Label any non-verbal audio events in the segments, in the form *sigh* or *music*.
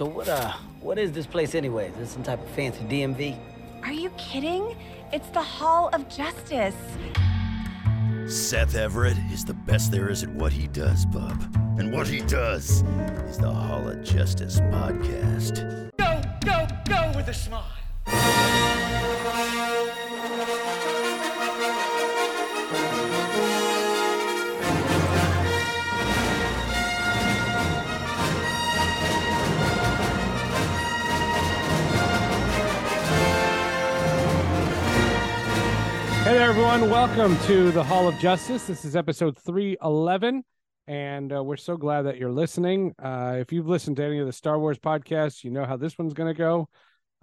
So what uh what is this place anyway? Is this some type of fancy DMV? Are you kidding? It's the Hall of Justice. Seth Everett is the best there is at what he does, bub. And what he does is the Hall of Justice podcast. Go, go, go with a smile. Hey there, everyone. Welcome to the Hall of Justice. This is episode 311, and uh, we're so glad that you're listening. Uh, if you've listened to any of the Star Wars podcasts, you know how this one's going to go.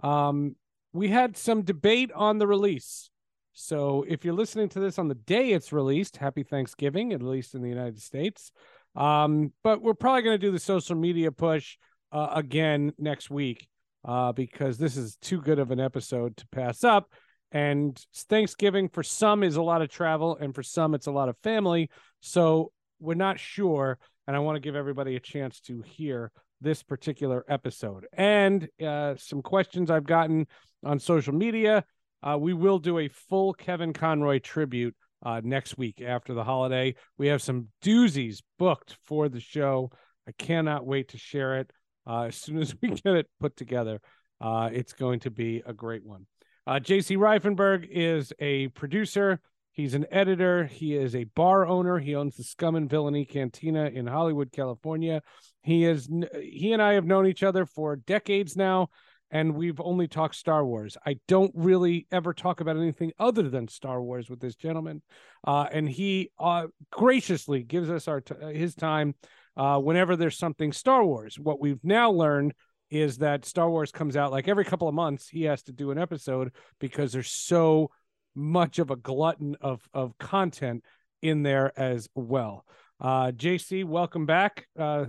Um, we had some debate on the release. So if you're listening to this on the day it's released, happy Thanksgiving, at least in the United States. Um, but we're probably going to do the social media push uh, again next week uh, because this is too good of an episode to pass up and Thanksgiving for some is a lot of travel and for some it's a lot of family. So we're not sure. And I want to give everybody a chance to hear this particular episode and uh, some questions I've gotten on social media. Uh, we will do a full Kevin Conroy tribute uh, next week after the holiday. We have some doozies booked for the show. I cannot wait to share it uh, as soon as we *laughs* get it put together. Uh, it's going to be a great one. Uh, JC Reifenberg is a producer. He's an editor. He is a bar owner. He owns the Scum and Villainy Cantina in Hollywood, California. He is he and I have known each other for decades now, and we've only talked Star Wars. I don't really ever talk about anything other than Star Wars with this gentleman, uh, and he uh, graciously gives us our t- his time uh, whenever there's something Star Wars. What we've now learned is that Star Wars comes out like every couple of months. He has to do an episode because there's so much of a glutton of of content in there as well. Uh, JC, welcome back. Uh,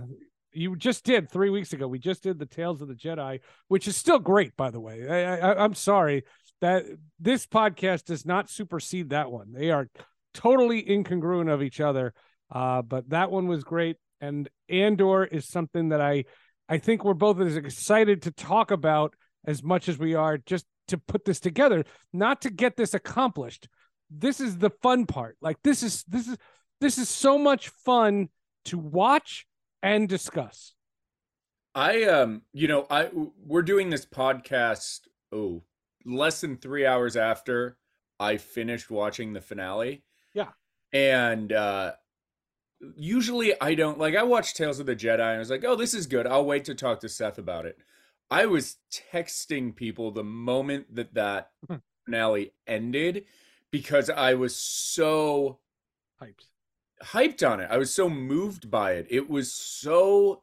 you just did three weeks ago. We just did the Tales of the Jedi, which is still great, by the way. I, I, I'm sorry that this podcast does not supersede that one. They are totally incongruent of each other. Uh, but that one was great. And Andor is something that I I think we're both as excited to talk about as much as we are just to put this together, not to get this accomplished. This is the fun part. Like this is this is this is so much fun to watch and discuss. I um you know, I we're doing this podcast oh, less than 3 hours after I finished watching the finale. Yeah. And uh usually I don't like I watched Tales of the Jedi and I was like, "Oh, this is good. I'll wait to talk to Seth about it." I was texting people the moment that that Hmm. finale ended because I was so hyped hyped on it. I was so moved by it. It was so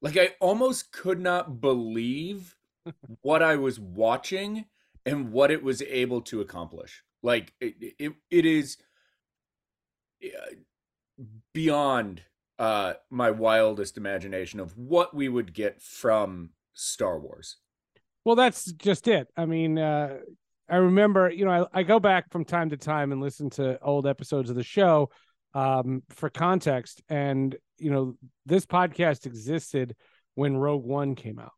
like I almost could not believe *laughs* what I was watching and what it was able to accomplish. Like it it, it is beyond uh my wildest imagination of what we would get from Star Wars. Well, that's just it. I mean, uh, I remember, you know, I, I go back from time to time and listen to old episodes of the show um, for context. And, you know, this podcast existed when Rogue One came out.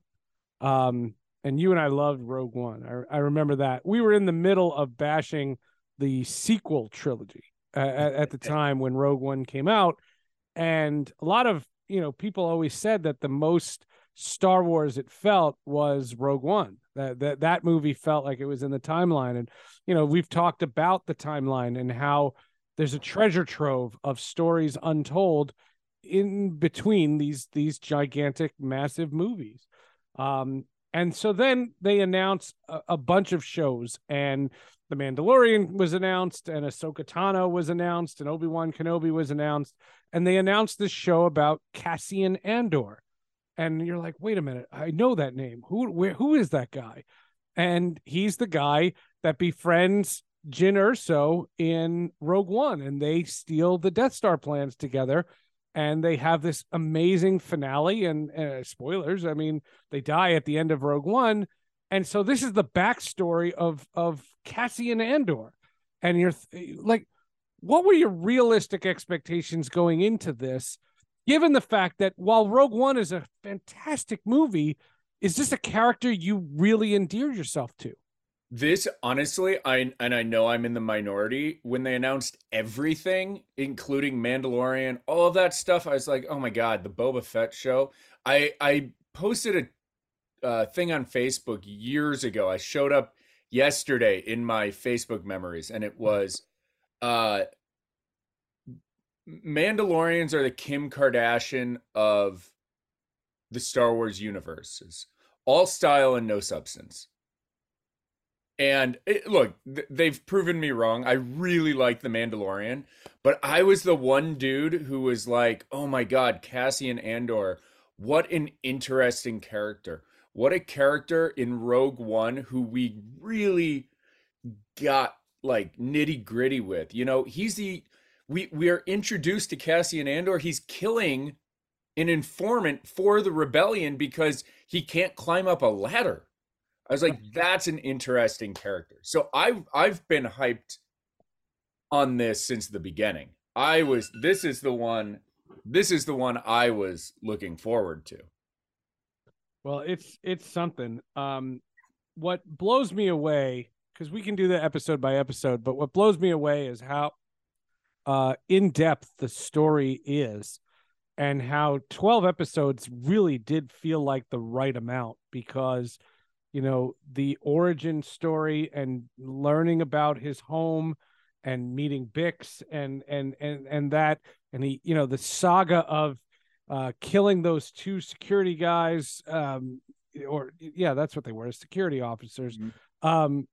Um, and you and I loved Rogue One. I, I remember that. We were in the middle of bashing the sequel trilogy uh, at, at the time when Rogue One came out. And a lot of, you know, people always said that the most Star Wars it felt was Rogue One. That that that movie felt like it was in the timeline, and you know we've talked about the timeline and how there's a treasure trove of stories untold in between these these gigantic, massive movies. Um, And so then they announced a, a bunch of shows, and The Mandalorian was announced, and Ahsoka Tano was announced, and Obi Wan Kenobi was announced, and they announced this show about Cassian Andor. And you're like, wait a minute, I know that name. Who where who is that guy? And he's the guy that befriends Jyn Erso in Rogue One, and they steal the Death Star plans together and they have this amazing finale and uh, spoilers i mean they die at the end of rogue one and so this is the backstory of of cassian andor and you're th- like what were your realistic expectations going into this given the fact that while rogue one is a fantastic movie is this a character you really endeared yourself to This honestly, I and I know I'm in the minority. When they announced everything, including Mandalorian, all of that stuff, I was like, "Oh my god, the Boba Fett show!" I I posted a uh, thing on Facebook years ago. I showed up yesterday in my Facebook memories, and it was, uh, Mandalorians are the Kim Kardashian of the Star Wars universes, all style and no substance. And it, look, th- they've proven me wrong. I really like The Mandalorian, but I was the one dude who was like, "Oh my god, Cassian Andor, what an interesting character. What a character in Rogue One who we really got like nitty-gritty with. You know, he's the we we are introduced to Cassian Andor. He's killing an informant for the rebellion because he can't climb up a ladder. I was like, that's an interesting character. So I've I've been hyped on this since the beginning. I was this is the one this is the one I was looking forward to. Well, it's it's something. Um, what blows me away because we can do that episode by episode, but what blows me away is how uh, in depth the story is, and how twelve episodes really did feel like the right amount because you know the origin story and learning about his home and meeting Bix and and and and that and he you know the saga of uh, killing those two security guys, um, or yeah, that's what they were, security officers. Mhm. Um,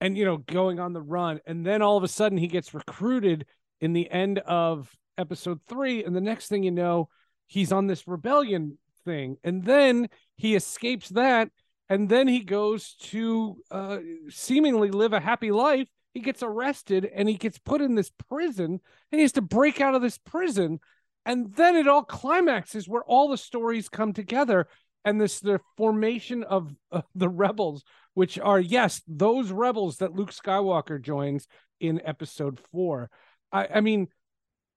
and you know, going on the run, and then all of a sudden he gets recruited in the end of episode three, and the next thing you know, he's on this rebellion thing, and then he escapes that, and then he goes to uh, seemingly live a happy life. He gets arrested and he gets put in this prison, and he has to break out of this prison. And then it all climaxes where all the stories come together and this the formation of *laughs* uh, the rebels which are yes those rebels that luke skywalker joins in episode four. I i mean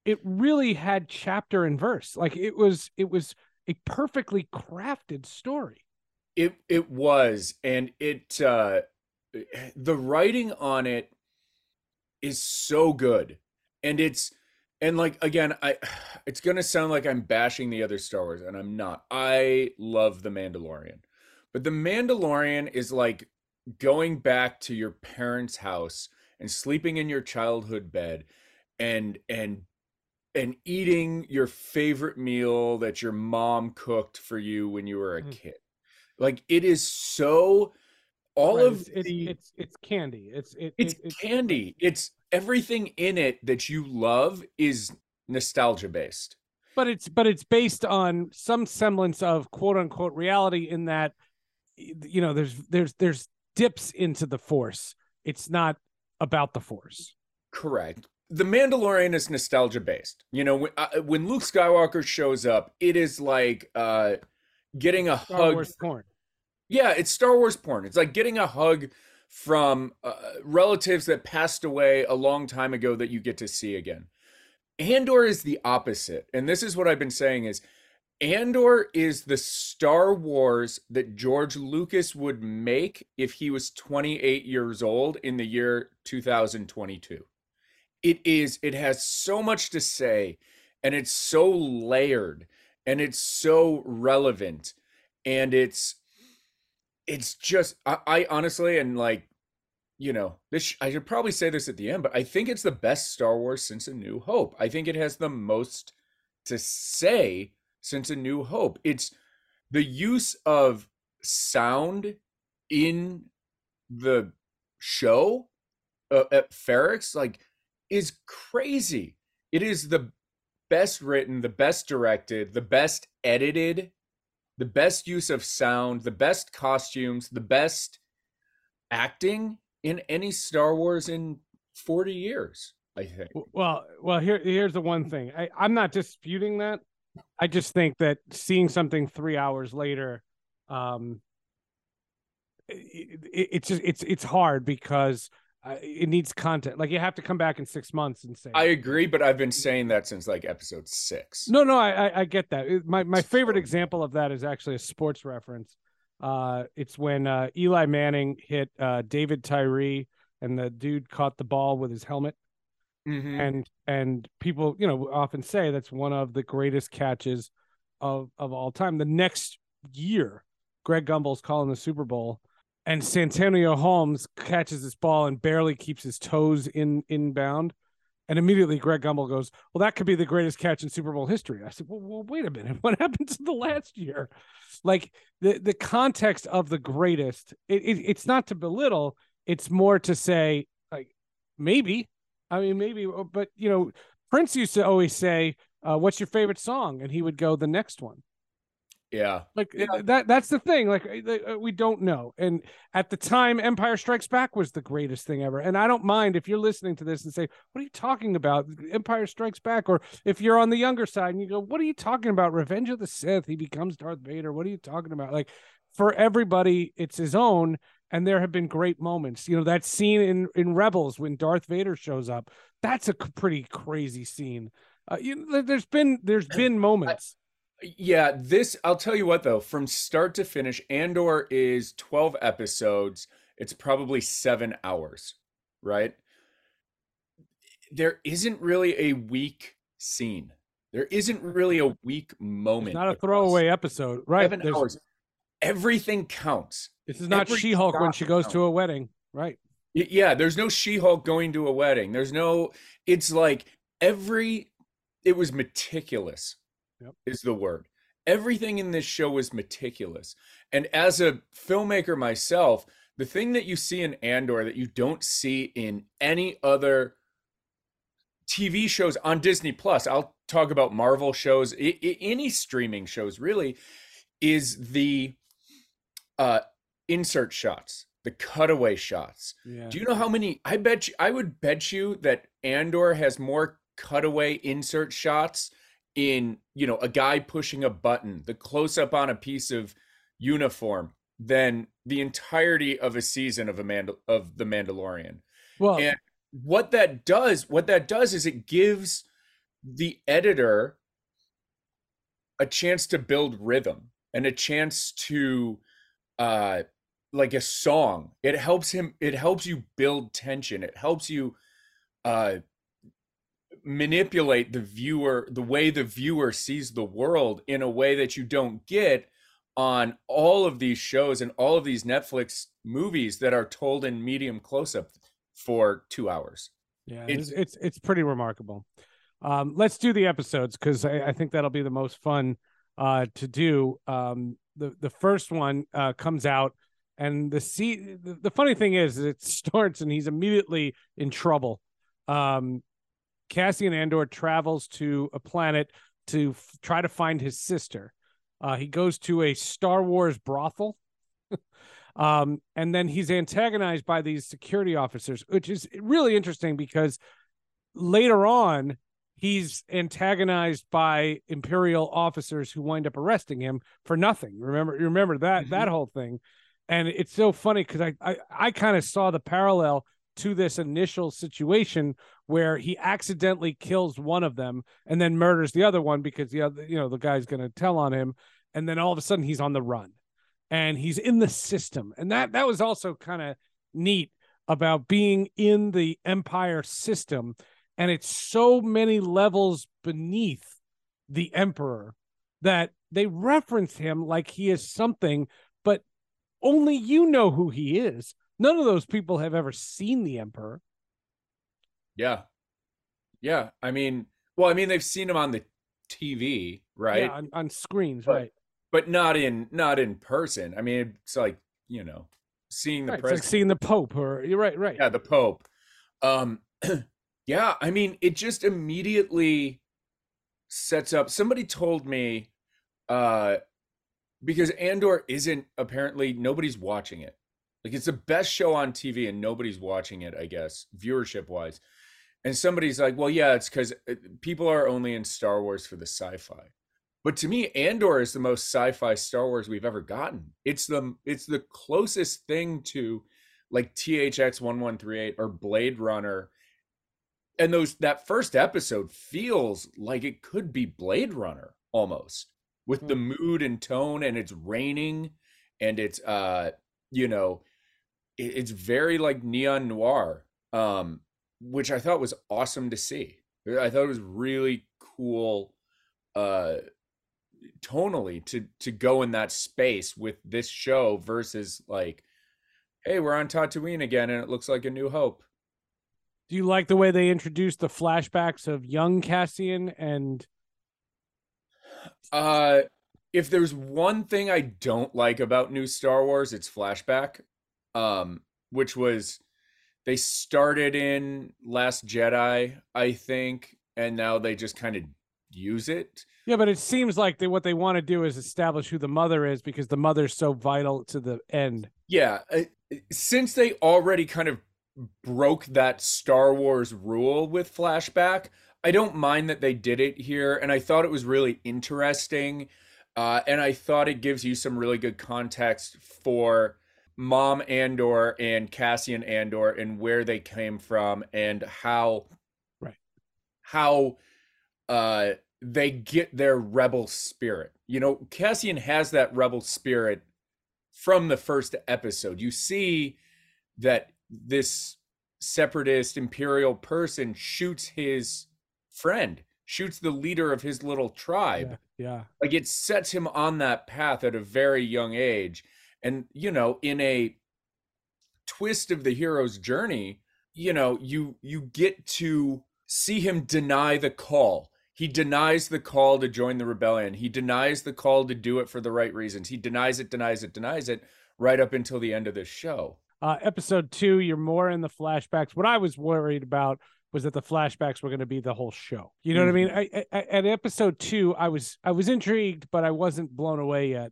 it really had chapter and verse. Like it was it was a perfectly crafted story It it was, and it uh the writing on it is so good. And it's and like again, I *sighs* it's gonna sound like I'm bashing the other Star Wars, and I'm not. I love The Mandalorian. But The Mandalorian is like going back to your parents' house and sleeping in your childhood bed and and and eating your favorite meal that your mom cooked for you when you were a Mhm. kid. Like it is so all Right, of it's, it's, the it's it's candy it's it, it's it- it's candy. It's everything in it that you love is nostalgia based. but it's but it's based on some semblance of quote unquote reality in that you know there's there's there's dips into the force it's not about the force Correct. The Mandalorian is nostalgia based. You know, when, uh, when Luke Skywalker shows up, it is like uh, getting a Star hug. Wars porn. Yeah, it's Star Wars porn. It's like getting a hug from uh, relatives that passed away a long time ago that you get to see again. Andor is the opposite. And this is what I've been saying is Andor is the Star Wars that George Lucas would make if he was 28 years old in the year 2022. It is it has so much to say and it's so layered and it's so relevant and it's it's just I, I honestly and like you know this i should probably say this at the end but i think it's the best star wars since a new hope i think it has the most to say since a new hope it's the use of sound in the show uh, at Ferrix like is crazy. It is the best written, the best directed, the best edited, the best use of sound, the best costumes, the best acting in any Star Wars in 40 years, I think. Well, well, here here's the one thing. I, I'm not disputing that. I just think that seeing something three hours later, um, it, it, it's just it's it's hard because it needs content. Like you have to come back in six months and say. I agree, but I've been saying that since like episode six. No, no, I I, I get that. It- my my favorite example of that is actually a sports reference. Uh, it's when uh, Eli Manning hit uh, David Tyree, and the dude caught the ball with his helmet Mhm. and and people you know often say that's one of the greatest catches of of all time the next year greg gumbel's calling the super bowl and santonio holmes catches this ball and barely keeps his toes in inbound. And immediately greg gumbel goes well that could be the greatest catch in super bowl history. I said well, well wait a minute. *laughs* What happened to the last year? Like the the context of the greatest it, it, it's not to belittle it's more to say like maybe. I mean, maybe, uh, but you know, Prince used to always say, uh, "What's your favorite song?" and he would go the next one. Yeah. Like that. That's the thing. Like uh, uh, we don't know. And at the time, Empire Strikes Back was the greatest thing ever. And I don't mind if you're listening to this and say, "What are you talking about?" Empire Strikes Back, or if you're on the younger side and you go, "What are you talking about?" Revenge of the Sith. He becomes Darth Vader. What are you talking about? Like for everybody, it's his own. And there have been great moments. You know that scene in in Rebels when Darth Vader shows up. That's a pretty crazy scene. Uh, you there's been there's *clears throat* been moments. Yeah, this I'll tell you what though, from start to finish, Andor is 12 episodes. It's probably 7 hours, right? There isn't really a weak scene. There isn't really a weak moment. It's not a throwaway episode, right? Seven There's- hours. Everything counts. This is not Every She-Hulk when she goes to a wedding, right? Yeah, there's no She-Hulk going to a wedding. There's no it's like every it was meticulous. Yep. Is the word. Everything in this show is meticulous. And as a filmmaker myself, the thing that you see in Andor that you don't see in any other TV shows on Disney Plus, I'll talk about Marvel shows, I- I- any streaming shows really, is the uh insert shots, the cutaway shots. Yeah. Do you know how many? I bet you, I would bet you that Andor has more cutaway insert shots in, you know, a guy pushing a button, the close up on a piece of uniform than the entirety of a season of a Mandal- of the Mandalorian. Well, And what that does, what that does is it gives the editor a chance to build rhythm and a chance to uh like a song. It helps him it helps you build tension. It helps you uh manipulate the viewer the way the viewer sees the world in a way that you don't get on all of these shows and all of these Netflix movies that are told in medium close up for 2 hours. yeah, it's- it's, it's pretty remarkable. Um, let's do the episodes because I, I think that'll be the most fun uh, to do. Um, the the first one uh, comes out, and the see the, the funny thing is it *laughs* starts and he's immediately in trouble. Um, Cassian Andor travels to a planet to f- try to find his sister. Uh, he goes to a Star Wars brothel. *laughs* um, and then he's antagonized by these security officers, which is really interesting because later on he's antagonized by imperial officers who wind up arresting him for nothing. Remember, remember that that whole thing, and it's so funny because I I, I kind of saw the parallel to this initial situation where he accidentally kills one of them and then murders the other one because the other you know the guy's going to tell on him and then all of a sudden he's on the run and he's in the system. And that that was also kind of neat about being in the empire system and it's so many levels beneath the emperor that they reference him like he is something but only you know who he is. None of those people have ever seen the emperor Yeah. Yeah, I mean, well, I mean they've seen him on the TV, right? yeah on, on screens But- right but not in not in person. I mean, it's like you know, seeing the Right, it's like president. seeing the Pope, or you're right, right. yeah, the Pope. Um, *clears throat* yeah, I mean, it just immediately sets up. Somebody told me, uh, because Andor isn't apparently nobody's watching it. Like it's the best show on TV and nobody's watching it. I guess viewership wise. And somebody's like, well, yeah, it's because people are only in Star Wars for the sci-fi. But to me, Andor is the most sci-fi Star Wars we've ever gotten. It's the it's the closest thing to like THX 1138 or Blade Runner. And those that first episode feels like it could be Blade Runner almost with the mood and tone and it's raining and it's uh you know it, it's very like neon noir um which I thought was awesome to see. I thought it was really cool uh tonally to to go in that space with this show versus like hey we're on Tatooine again and it looks like a new hope Do you like the way they introduced the flashbacks of young Cassian and uh if there's one thing I don't like about new Star Wars it's flashback um which was they started in Last Jedi I think and now they just kind of use it yeah, but it seems like they what they want to do is establish who the mother is because the mother's so vital to the end. Yeah, uh, since they already kind of broke that Star Wars rule with flashback, I don't mind that they did it here, and I thought it was really interesting, uh, and I thought it gives you some really good context for Mom Andor and Cassian Andor and where they came from and how, right, how, uh they get their rebel spirit. You know, Cassian has that rebel spirit from the first episode. You see that this separatist imperial person shoots his friend, shoots the leader of his little tribe. Yeah. yeah. Like it sets him on that path at a very young age. And, you know, in a twist of the hero's journey, you know, you you get to see him deny the call he denies the call to join the rebellion. He denies the call to do it for the right reasons. He denies it, denies it, denies it right up until the end of this show. Uh, episode two, you're more in the flashbacks. What I was worried about was that the flashbacks were going to be the whole show. You know mm-hmm. what I mean? I, I, at episode two, I was I was intrigued, but I wasn't blown away yet.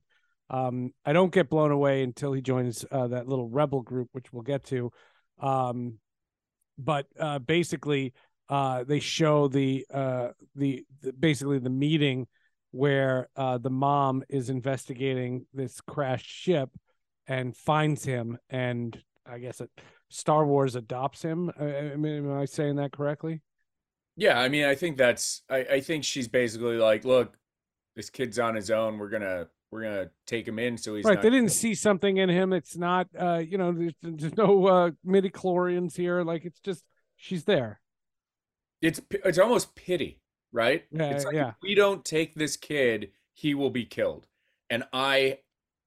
Um, I don't get blown away until he joins uh, that little rebel group, which we'll get to. Um, but uh, basically, uh, they show the, uh, the, the basically the meeting where uh, the mom is investigating this crashed ship and finds him, and I guess it, Star Wars adopts him. I, I mean, am I saying that correctly? Yeah, I mean, I think that's. I, I think she's basically like, look, this kid's on his own. We're gonna we're gonna take him in so he's right. Not... They didn't see something in him. It's not, uh, you know, there's, there's no uh, midi chlorians here. Like it's just she's there it's it's almost pity, right? Yeah, it's like yeah. if we don't take this kid, he will be killed. And I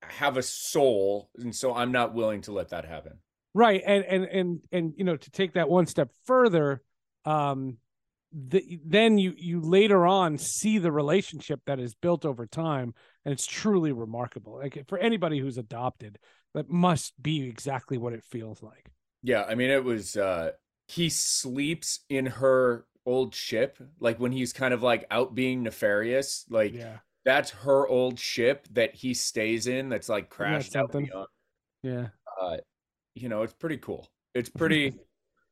have a soul, and so I'm not willing to let that happen. Right. And and and and you know, to take that one step further, um the, then you you later on see the relationship that is built over time and it's truly remarkable. Like for anybody who's adopted that must be exactly what it feels like. Yeah i mean it was uh he sleeps in her old ship like when he's kind of like out being nefarious like yeah. that's her old ship that he stays in that's like crashed out something? yeah. Uh you know it's pretty cool. It's *laughs* pretty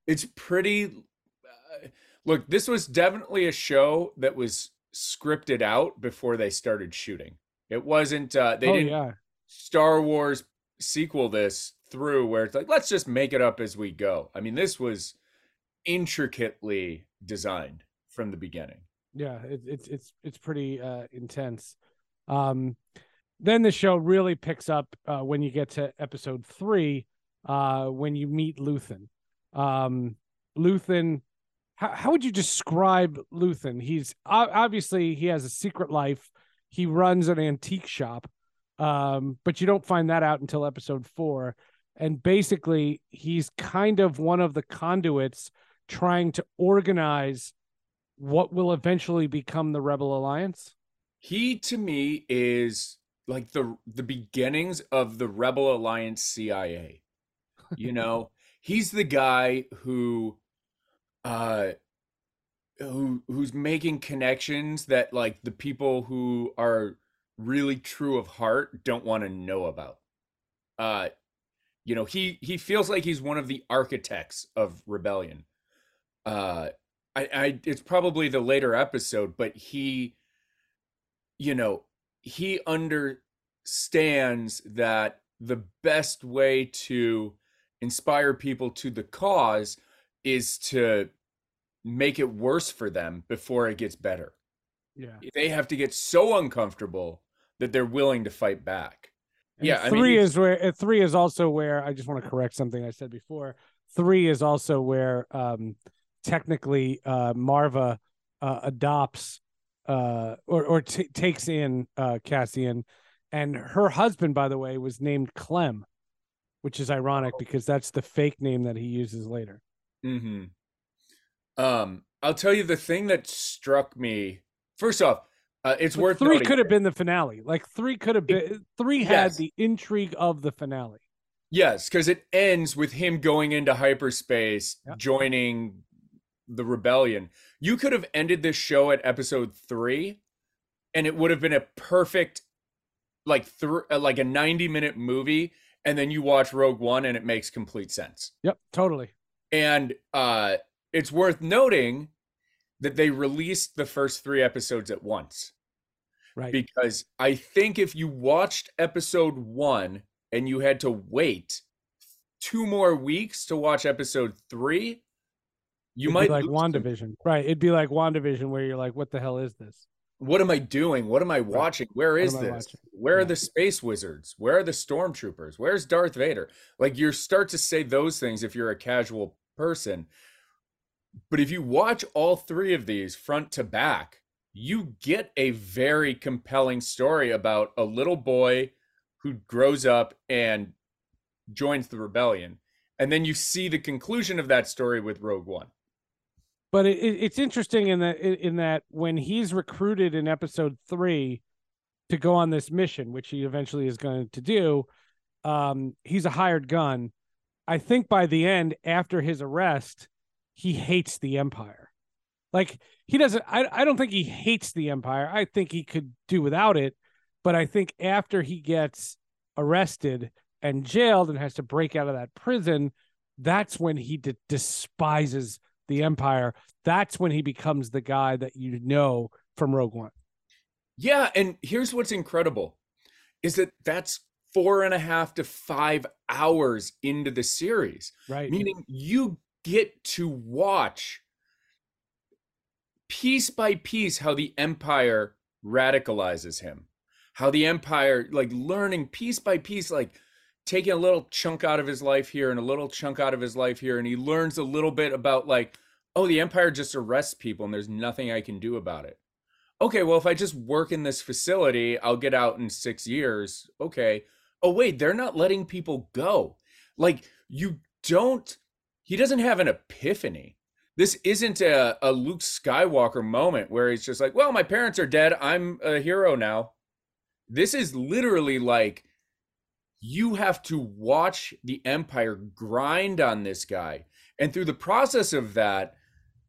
it's pretty uh, look this was definitely a show that was scripted out before they started shooting it wasn't uh they oh, didn't yeah star wars sequel this through where it's like let's just make it up as we go i mean this was intricately designed from the beginning. Yeah, it, it's it's it's pretty uh, intense. Um, then the show really picks up uh, when you get to episode three, uh, when you meet Luthen. Um, Luthen, how how would you describe Luthen? He's obviously he has a secret life. He runs an antique shop, um, but you don't find that out until episode four. And basically, he's kind of one of the conduits trying to organize what will eventually become the Rebel Alliance? He to me is like the the beginnings of the Rebel Alliance CIA. You know, *laughs* he's the guy who uh who who's making connections that like the people who are really true of heart don't want to know about. Uh you know, he he feels like he's one of the architects of rebellion. Uh I I it's probably the later episode, but he you know, he understands that the best way to inspire people to the cause is to make it worse for them before it gets better. Yeah. They have to get so uncomfortable that they're willing to fight back. And yeah, I three mean, is where three is also where I just want to correct something I said before. Three is also where um technically uh Maarva uh, adopts uh or or t- takes in uh Cassian and her husband by the way was named Clem which is ironic because that's the fake name that he uses later. Hmm Um, I'll tell you the thing that struck me. First off, uh, it's But worth three noting- could have been the finale. Like three could have been three had Yes. the intrigue of the finale. Yes, because it ends with him going into hyperspace, Yep. joining the rebellion. You could have ended this show at episode three, and it would have been a perfect, like thr uh, like a ninety minute movie. And then you watch Rogue One, and it makes complete sense. Yep, totally. And uh, it's worth noting that they released the first three episodes at once. Right. Because I think if you watched episode one and you had to wait two more weeks to watch episode three, you It'd might be like WandaVision. Right. It'd be like WandaVision where you're like, what the hell is this? What am I doing? What am I watching? Where is this? watching? Where are the space wizards? Where are the stormtroopers? Where's Darth Vader? Like you start to say those things if you're a casual person. But if you watch all three of these front to back, you get a very compelling story about a little boy who grows up and joins the rebellion. And then you see the conclusion of that story with Rogue One. But it, it, it's interesting in that in in that when he's recruited in episode three to go on this mission, which he eventually is going to do, um, he's a hired gun. I think by the end, after his arrest, he hates the Empire. Like he doesn't. I I don't think he hates the Empire. I think he could do without it. But I think after he gets arrested and jailed and has to break out of that prison, that's when he de- despises the Empire. That's when he becomes the guy that you know from Rogue One. Yeah, and here's what's incredible is that that's four and a half to five hours into the series, Right. meaning you get to watch piece by piece how the Empire radicalizes him, how the Empire, like learning piece by piece, like taking a little chunk out of his life here and a little chunk out of his life here, and he learns a little bit about, like, oh, the Empire just arrests people and there's nothing I can do about it okay, well, if I just work in this facility, I'll get out in six years. Okay. Oh, wait, they're not letting people go. Like, you don't, he doesn't have an epiphany. This isn't a, a Luke Skywalker moment where he's just like, well, my parents are dead. I'm a hero now. This is literally like, you have to watch the Empire grind on this guy. And through the process of that,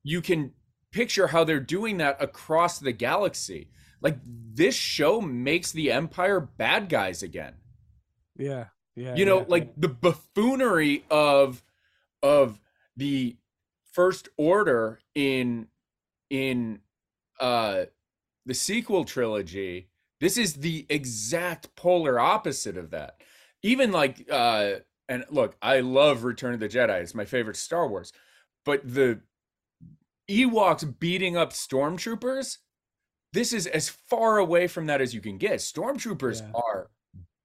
you can picture how they're doing that across the galaxy. Like this show makes the Empire bad guys again. Yeah. Yeah. You know, yeah, like the buffoonery of of the first order in in uh the sequel trilogy. This is the exact polar opposite of that. Even like uh and look, I love Return of the Jedi. It's my favorite Star Wars. But the Ewoks beating up stormtroopers, this is as far away from that as you can get. Stormtroopers Yeah. are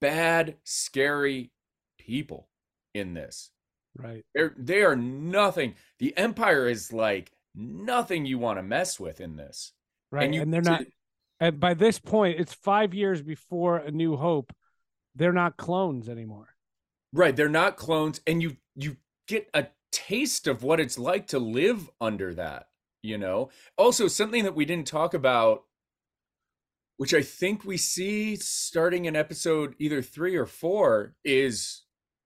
bad, scary people in this. right. They're they are nothing. The Empire is like nothing you want to mess with in this. Right. And, you they're not and by this point, it's five years before A New Hope. They're not clones anymore. Right, they're not clones and you you get a taste of what it's like to live under that, you know? Also something that we didn't talk about which I think we see starting in episode either three or four, is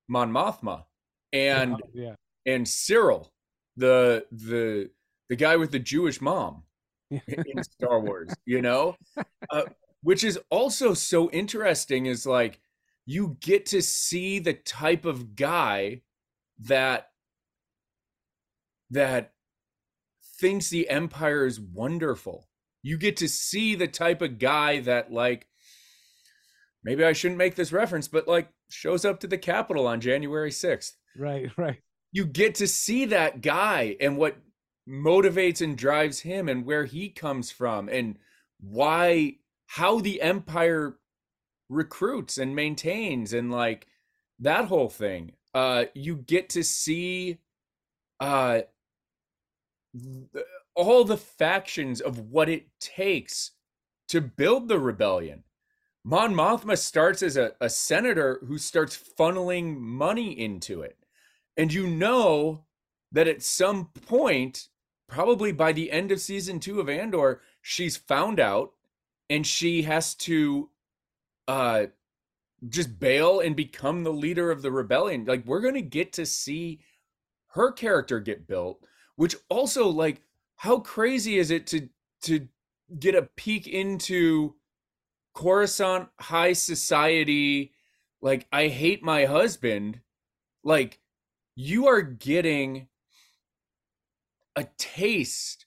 Mon Mothma and yeah, and Syril, the the the guy with the Jewish mom in Star Wars, you know, *laughs* uh, which is also so interesting. Is like you get to see the type of guy that that thinks the Empire is wonderful. You get to see the type of guy that like maybe I shouldn't make this reference, but like shows up to the Capitol on January 6th. right, right. You get to see that guy and what motivates and drives him and where he comes from and why how the empire recruits and maintains and like that whole thing. Uh you get to see uh all the factions of what it takes to build the rebellion. Mon Mothma starts as a, a senator who starts funneling money into it. And you know that at some point, probably by the end of season two of Andor, she's found out and she has to uh just bail and become the leader of the rebellion. Like we're gonna get to see her character get built, which also like how crazy is it to to get a peek into Coruscant high society like I hate my husband like you are getting a taste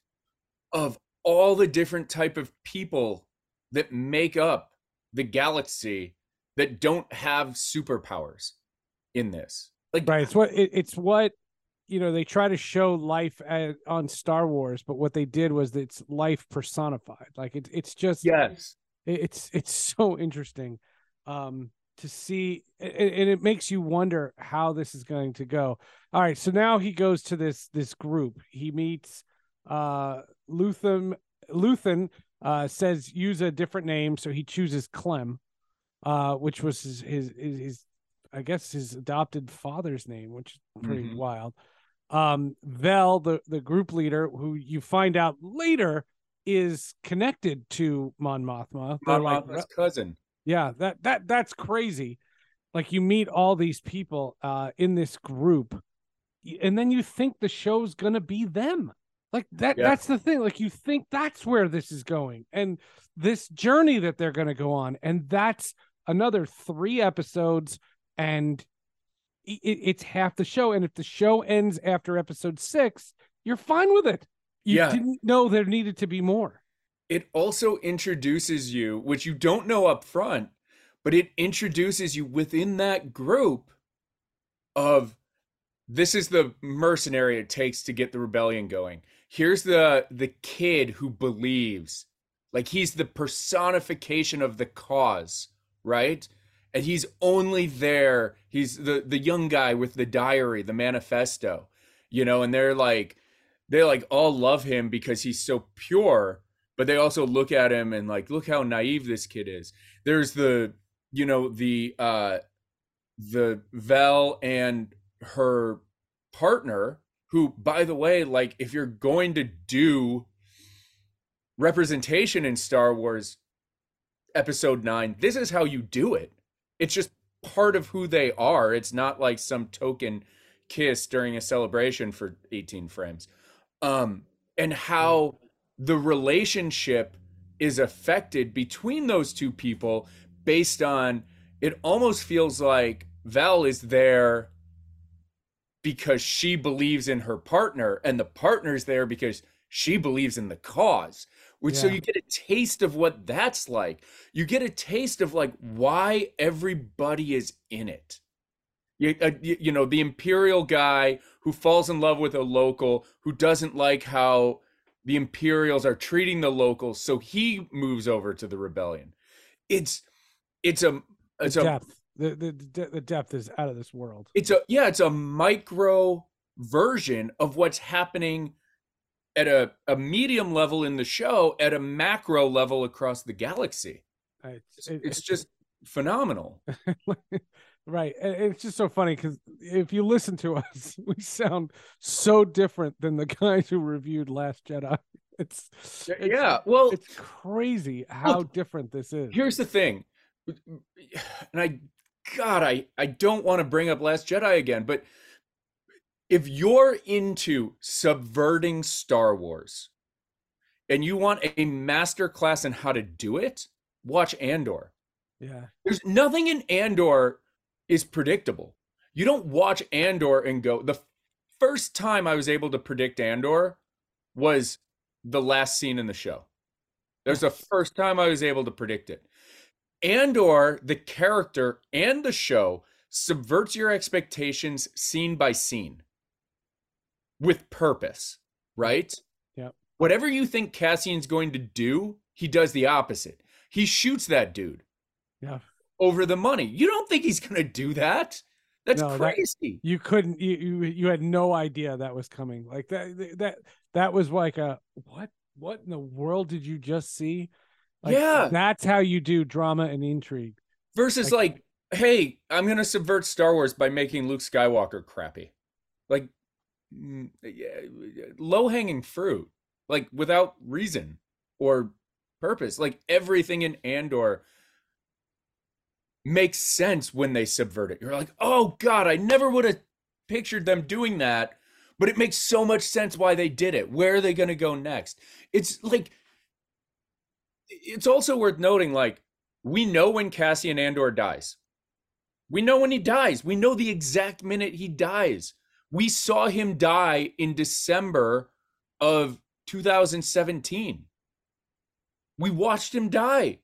of all the different type of people that make up the galaxy that don't have superpowers in this like Right. It's what it, it's what you know. They try to show life at, on Star Wars, but what they did was it's life personified. Like it's it's just yes it- it's it's *laughs* so interesting um to see and, and it makes you wonder how this is going to go all right so now he goes to this this group he meets uh luthen luthen uh says use a different name so he chooses clem uh which was his his his, his i guess his adopted father's name which is pretty Mhm. wild um vel the the group leader who you find out later is connected to Mon Mothma. Mon like, Mothma's cousin yeah, that that that's crazy. Like you meet all these people uh in this group, and then you think the show's gonna be them. Like that Yeah. that's the thing. Like you think that's where this is going, and this journey that they're gonna go on, and that's another three episodes, and i- i- it's half the show. And if the show ends after episode six, you're fine with it. You Yeah. didn't know there needed to be more. it also introduces you, which you don't know up front, but it introduces you within that group of this is the mercenary it takes to get the rebellion going. Here's the the kid who believes. Like he's the personification of the cause, right? And he's only there. He's the the young guy with the diary, the manifesto, you know, and they're like they like all love him because he's so pure but they also look at him and like look how naive this kid is there's the you know the uh the vel and her partner who by the way like if you're going to do representation in star wars episode 9 this is how you do it it's just part of who they are. It's not like some token kiss during a celebration for 18 frames. Um and how the relationship is affected between those two people based on it almost feels like Val is there because she believes in her partner and the partner's there because she believes in the cause which so you get a taste of what that's like. You get a taste of like why everybody is in it. You, uh, you, you know the imperial guy who falls in love with a local who doesn't like how the imperials are treating the locals so he moves over to the rebellion. It's it's a The it's a depth, the, the the the depth is out of this world. it's a yeah it's a micro version of what's happening at a, a medium level in the show at a macro level across the galaxy It's, it's just phenomenal *laughs* right. It's just so funny because if you listen to us, *laughs* we sound so different than the *laughs* guys who reviewed Last Jedi. It's, Yeah, it's yeah, well- it's crazy how different this is. Here's the thing, and I, God, I I don't want to bring up Last Jedi again, but if you're into subverting Star Wars, and you want a master class in how to do it, watch Andor. Yeah. There's nothing in Andor is predictable. You don't watch Andor and go. The first time I was able to predict Andor was the last scene in the show. There's the first time I was able to predict it. Andor, the character and the show subverts your expectations scene by scene with purpose, right? Yeah. Whatever you think Cassian's going to do, he does the opposite. He shoots that dude Yeah. over the money. You don't think he's going to do that? That's No, that- crazy. You couldn't you, you you had no idea that was coming. Like that that that was like a what what in the world did you just see? Like, Yeah. That's how you do drama and intrigue. Versus Like- like, hey, I'm gonna subvert Star Wars by making Luke Skywalker crappy. Like Mm, uh, low hanging fruit. Like without reason or purpose. Like everything in Andor makes sense when they subvert it. You're like, oh God, I never would have pictured them doing that. But it makes so much sense why they did it. Where are they gonna go next? It's like it's also worth noting like we know when Cassian Andor dies. We know when he dies. We know the exact minute he dies. We saw him die in December of 2017. We watched him die.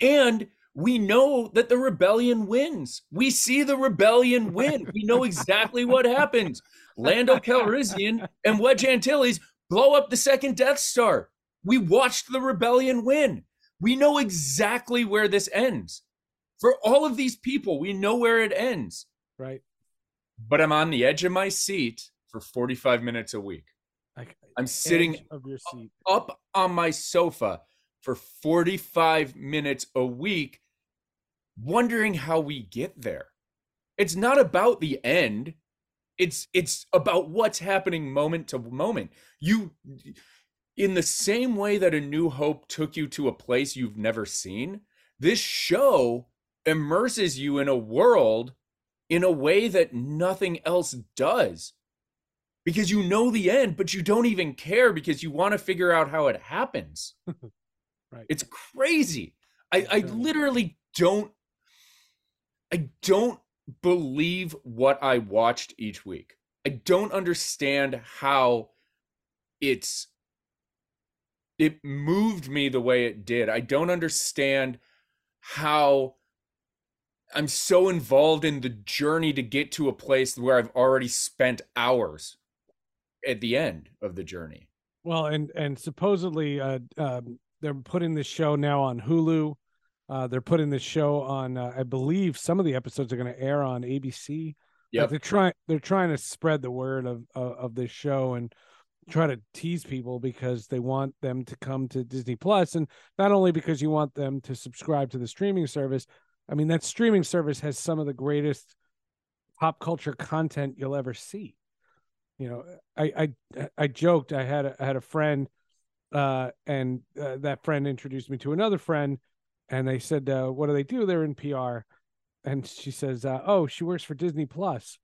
And we know that the rebellion wins. We see the rebellion win. We know exactly what *laughs* happens. Lando Calrissian and Wedge Antilles blow up the second Death Star. We watched the rebellion win. We know exactly where this ends. For all of these people, we know where it ends. Right. But I'm on the edge of my seat for 45 minutes a week. Like I'm sitting of your seat. up on my sofa for 45 minutes a week, wondering how we get there. It's not about the end. It's it's about what's happening moment to moment. You in the same way that a new hope took you to a place you've never seen, this show immerses you in a world in a way that nothing else does because you know the end, but you don't even care because you want to figure out how it happens. *laughs* Right. It's crazy. I, I literally don't I don't believe what I watched each week. I don't understand how it's it moved me the way it did. I don't understand how I'm so involved in the journey to get to a place where I've already spent hours at the end of the journey. Well, and and supposedly uh, um, they're putting this show now on Hulu. Uh, they're putting this show on. Uh, I believe some of the episodes are going to air on ABC. Like, they're trying. They're trying to spread the word of, of of this show and try to tease people because they want them to come to Disney Plus, and not only because you want them to subscribe to the streaming service. I mean, that streaming service has some of the greatest pop culture content you'll ever see. You know, I I I joked. I had a, I had a friend, uh, and uh, that friend introduced me to another friend, and they said, uh, "What do they do?" They're in PR, and she says, uh, "Oh, she works for Disney Plus."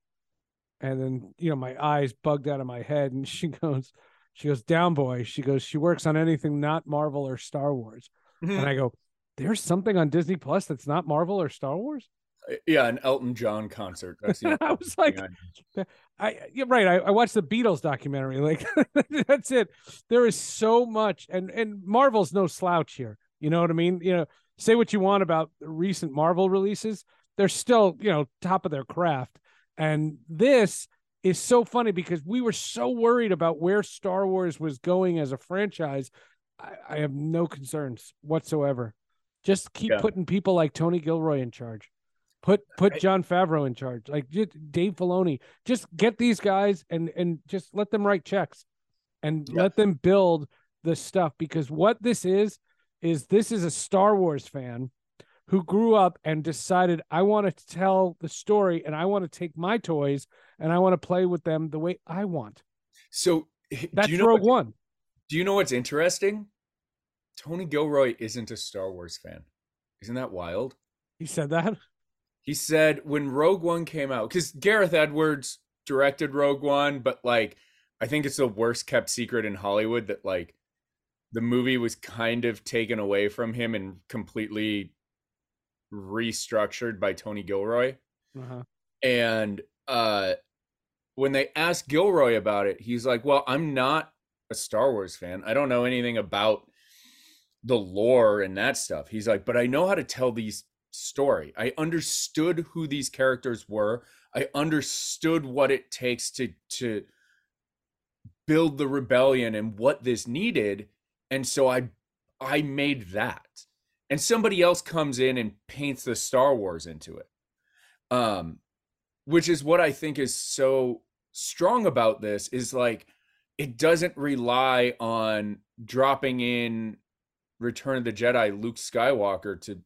And then you know, my eyes bugged out of my head, and *laughs* she goes, "She goes down, boy." She goes, "She works on anything not Marvel or Star Wars," and *laughs* I go, "There's something on Disney Plus that's not Marvel or Star Wars." Uh, yeah, an Elton John concert. *laughs* I was like, *laughs* Yeah. I you're right. I, I watched the Beatles documentary. Like *laughs* that's it. There is so much, and and Marvel's no slouch here. You know what I mean? You know, say what you want about the recent Marvel releases, they're still you know top of their craft. And this is so funny because we were so worried about where Star Wars was going as a franchise. I, I have no concerns whatsoever. Just keep Yeah. putting people like Tony Gilroy in charge. Put put Jon Favreau in charge, like Dave Filoni. Just get these guys and and just let them write checks, and Yeah. let them build the stuff. Because what this is is this is a Star Wars fan who grew up and decided I want to tell the story and I want to take my toys and I want to play with them the way I want. So That's you know Rogue what, One. Do you know what's interesting? Tony Gilroy isn't a Star Wars fan. Isn't that wild? He said that. *laughs* He said when Rogue One came out, because Gareth Edwards directed Rogue One, but like I think it's the worst kept secret in Hollywood that like the movie was kind of taken away from him and completely restructured by Tony Gilroy. Uh-huh. And uh when they asked Gilroy about it, he's like, "Well, I'm not a Star Wars fan. I don't know anything about the lore and that stuff." He's like, "But I know how to tell these story. I understood who these characters were. I understood what it takes to to build the rebellion and what this needed, and so I I made that." And somebody else comes in and paints the Star Wars into it. Um which is what I think is so strong about this is like it doesn't rely on dropping in Return of the Jedi Luke Skywalker to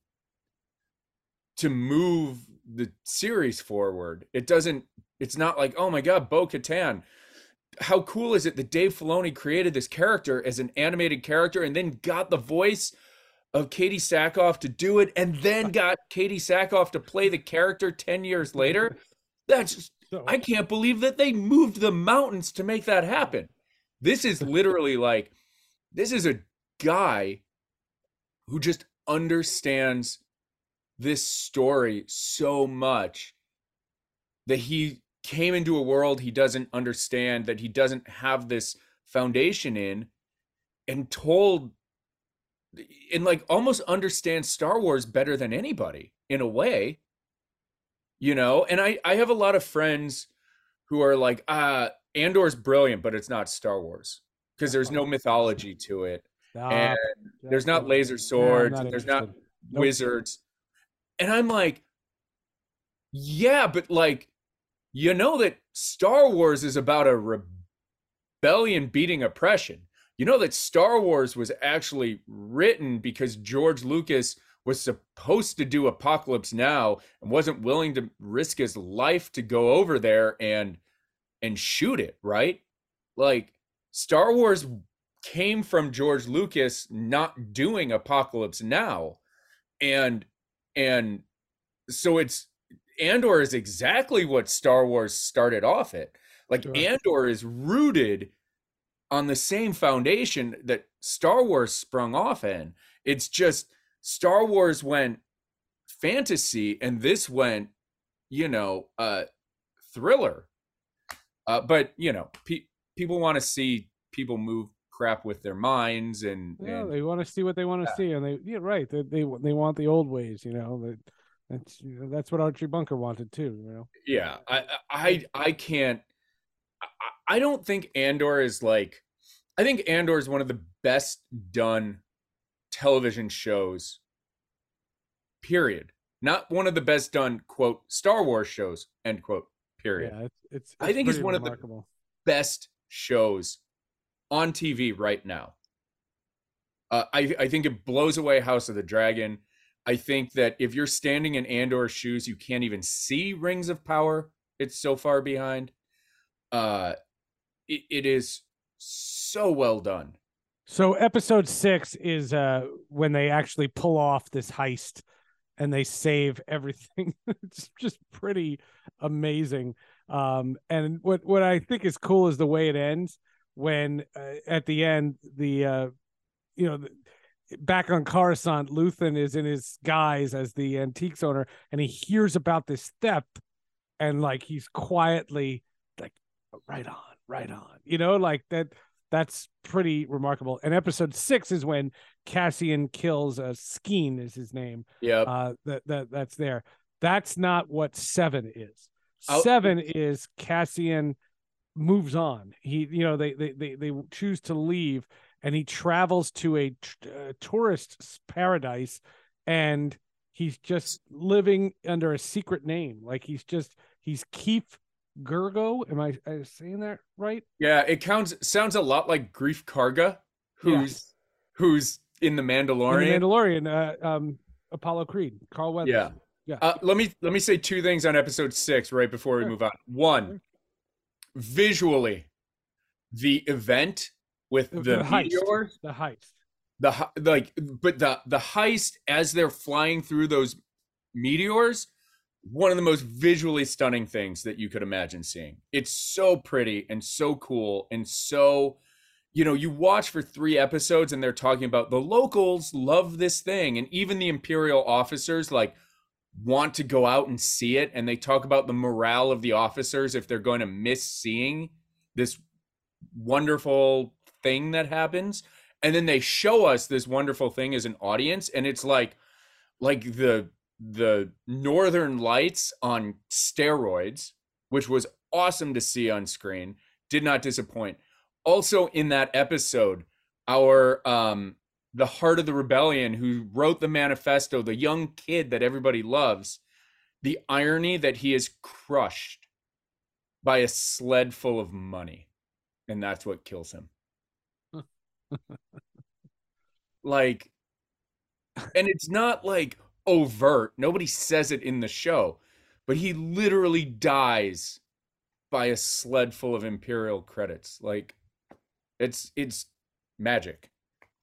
to move the series forward. It doesn't it's not like, oh my god, Bo Katan. How cool is it that Dave Filoni created this character as an animated character and then got the voice of Katee Sackhoff to do it and then *laughs* got Katee Sackhoff to play the character 10 years later? That's *laughs* I can't believe that they moved the mountains to make that happen. This is literally like this is a guy who just understands this story so much that he came into a world he doesn't understand that he doesn't have this foundation in and told and like almost understands Star Wars better than anybody in a way you know? And i i have a lot of friends who are like uh andor's brilliant but it's not star wars. Because there's no mythology to it Stop. and there's not laser swords not there's not. Nope. wizards and i'm like yeah but like you know that star wars is about a rebellion beating oppression you know that star wars was actually written because george lucas was supposed to do apocalypse now and wasn't willing to risk his life to go over there and and shoot it right like star wars came from george lucas not doing apocalypse now and and so it's andor is exactly what star wars started off at like Sure. andor is rooted on the same foundation that star wars sprung off in it's just Star Wars went fantasy and this went, you know, uh thriller. Uh but, you know, pe- people want to see people move crap with their minds and, Yeah, and they want to see what they want to see, and they yeah, right. They they they want the old ways, you know. That that's you know, that's what Archie Bunker wanted too, you know. yeah, I I I can't I, I don't think Andor is like I think Andor is one of the best done television shows period. Not one of the best done quote Star Wars shows end quote period. Yeah, it's it's. I think it's one of the- best shows on TV right now. Uh, I I think it blows away House of the Dragon. I think that if you're standing in Andor's shoes, you can't even see Rings of Power. It's so far behind. Uh, it, it is so well done. So episode six is uh when they actually pull off this heist and they save everything. *laughs* it's just pretty amazing. Um and what what I think is cool is the way it ends when uh, at the end the uh you know the, back on Coruscant Luthen is in his guise as the antiques owner and he hears about this theft and like he's quietly like right on right on you know like that that's pretty remarkable. And episode six is when Cassian kills uh, Skeen is his name. Yeah, Uh, that that that's there. That's not what seven is. I'll- Seven is Cassian moves on. He, you know, they they they they choose to leave, and he travels to a, uh, tourist paradise, and he's just living under a secret name. Like he's just he's Keith Gergo. Am I, I saying that right? Yeah, it counts. Sounds a lot like Greef Karga, who's who's in the In Mandalorian. the Mandalorian, uh, um, Apollo Creed, Carl Weathers. Yeah. yeah. Uh, let me let me say two things on episode six right before we Sure. move on. One, visually, the event with The- the, the heist. meteors. The heist. The like, but the the heist as they're flying through those meteors, one of the most visually stunning things that you could imagine seeing. It's so pretty and so cool and so you know, you watch for 3 episodes and they're talking about the locals love this thing and even the imperial officers like want to go out and see it and they talk about the morale of the officers if they're going to miss seeing this wonderful thing that happens. And then they show us this wonderful thing as an audience and it's like like the the northern lights on steroids which was awesome to see on screen did not disappoint. Also in that episode our um the heart of the rebellion who wrote the manifesto the young kid that everybody loves the irony that he is crushed by a sled full of money and that's what kills him. *laughs* Like and it's not like overt. Nobody says it in the show but he literally dies by a sled full of imperial credits. Like it's it's magic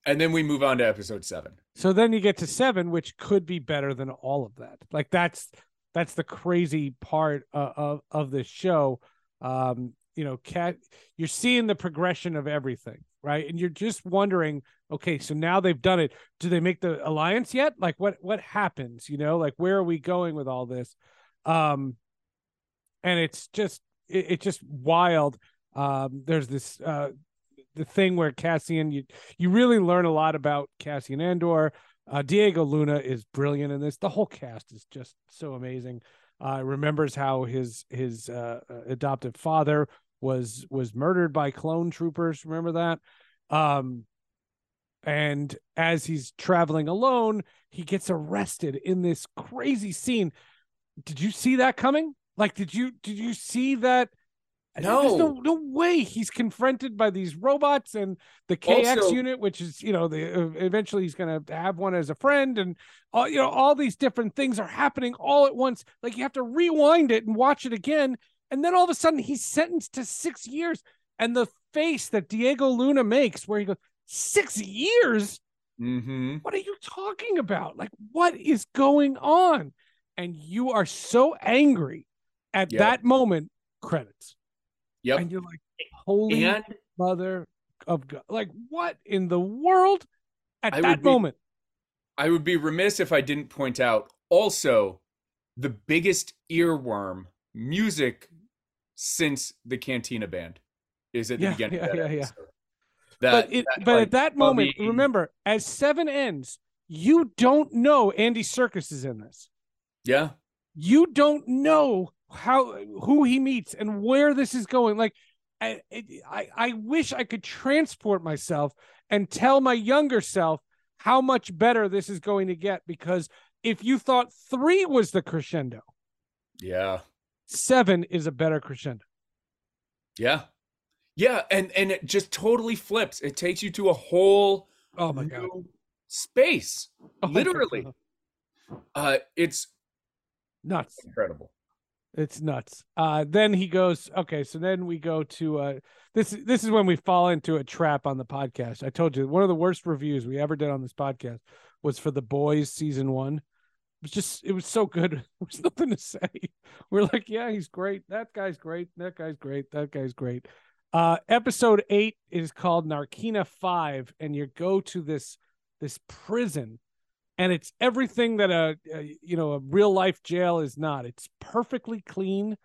and then we move on to episode 7 So then you get to seven, which could be better than all of that. Like that's that's the crazy part of of this show. Um, you know, cat, you're seeing the progression of everything, right? And you're just wondering, okay, so now they've done it. Do they make the alliance yet? Like, what what happens? You know, like where are we going with all this? Um, and it's just it, it's just wild. Um, there's this uh the thing where Cassian you you really learn a lot about Cassian Andor. Uh, Diego Luna is brilliant in this. The whole cast is just so amazing. Uh, remembers how his his uh, adoptive father was was murdered by clone troopers. Remember that? Um, and as he's traveling alone, he gets arrested in this crazy scene. Did you see that coming? Like, did you did you see that? No, No. no way. He's confronted by these robots and the KX Also- unit, which is you know the uh, eventually he's going to have one as a friend, and all you know all these different things are happening all at once. Like you have to rewind it and watch it again, and then all of a sudden he's sentenced to six years. And the face that Diego Luna makes, where he goes six years. mm-hmm. What are you talking about? Like, what is going on? And you are so angry at Yep. that moment. Credits. Yep And you're like, holy and mother of God. Like, what in the world at I that be- moment? I would be remiss if I didn't point out also the biggest earworm music since the Cantina Band is at the Yeah, beginning yeah, of that yeah, yeah. That, but it, that, but like, at that moment, remember, as seven ends, you don't know Andy Serkis is in this. yeah, you don't know how who he meets and where this is going like I, I i wish i could transport myself and tell my younger self how much better this is going to get because if you thought 3 was the crescendo yeah, 7 is a better crescendo yeah, yeah, and and it just totally flips. It takes you to a whole oh my god space. Oh Literally, God. uh, it's nuts incredible. It's nuts. Uh, then he goes, okay, so then we go to uh, this. This is when we fall into a trap on the podcast. I told you one of the worst reviews we ever did on this podcast was for the boys season one. It was just, it was so good. *laughs* There's nothing to say. We're like, yeah, he's great. That guy's great. That guy's great. That guy's great. Uh, episode eight is called Narkina Five, and you go to this this prison and it's everything that a, a you know a real life jail is not. It's perfectly clean.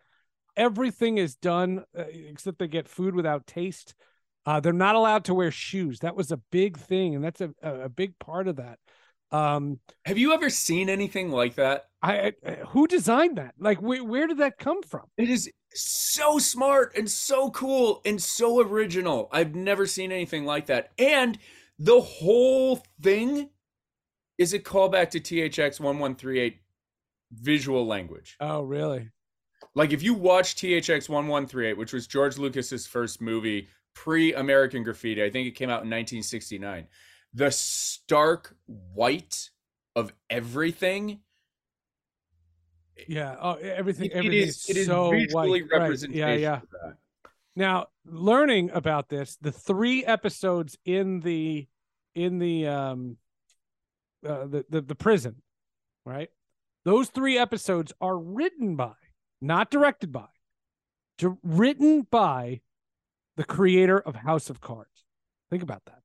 Everything is done uh, except they get food without taste. Uh, they're not allowed to wear shoes. That was a big thing and that's a, a big part of that. Um Have you ever seen anything like that? i, I who designed that? Like where, where did that come from? It is so smart and so cool and so original. I've never seen anything like that. And the whole thing is a callback to THX 1138 visual language. oh really Like if you watch THX 1138, which was George Lucas's first movie pre American Graffiti, I think it came out in 1969. The stark white of everything yeah oh everything it everything is it is so visually white right. yeah yeah. Now, learning about this, the three episodes in the in the um uh, the, the the prison, right? Those three episodes are written by, not directed by, to, written by the creator of House of Cards. Think about that.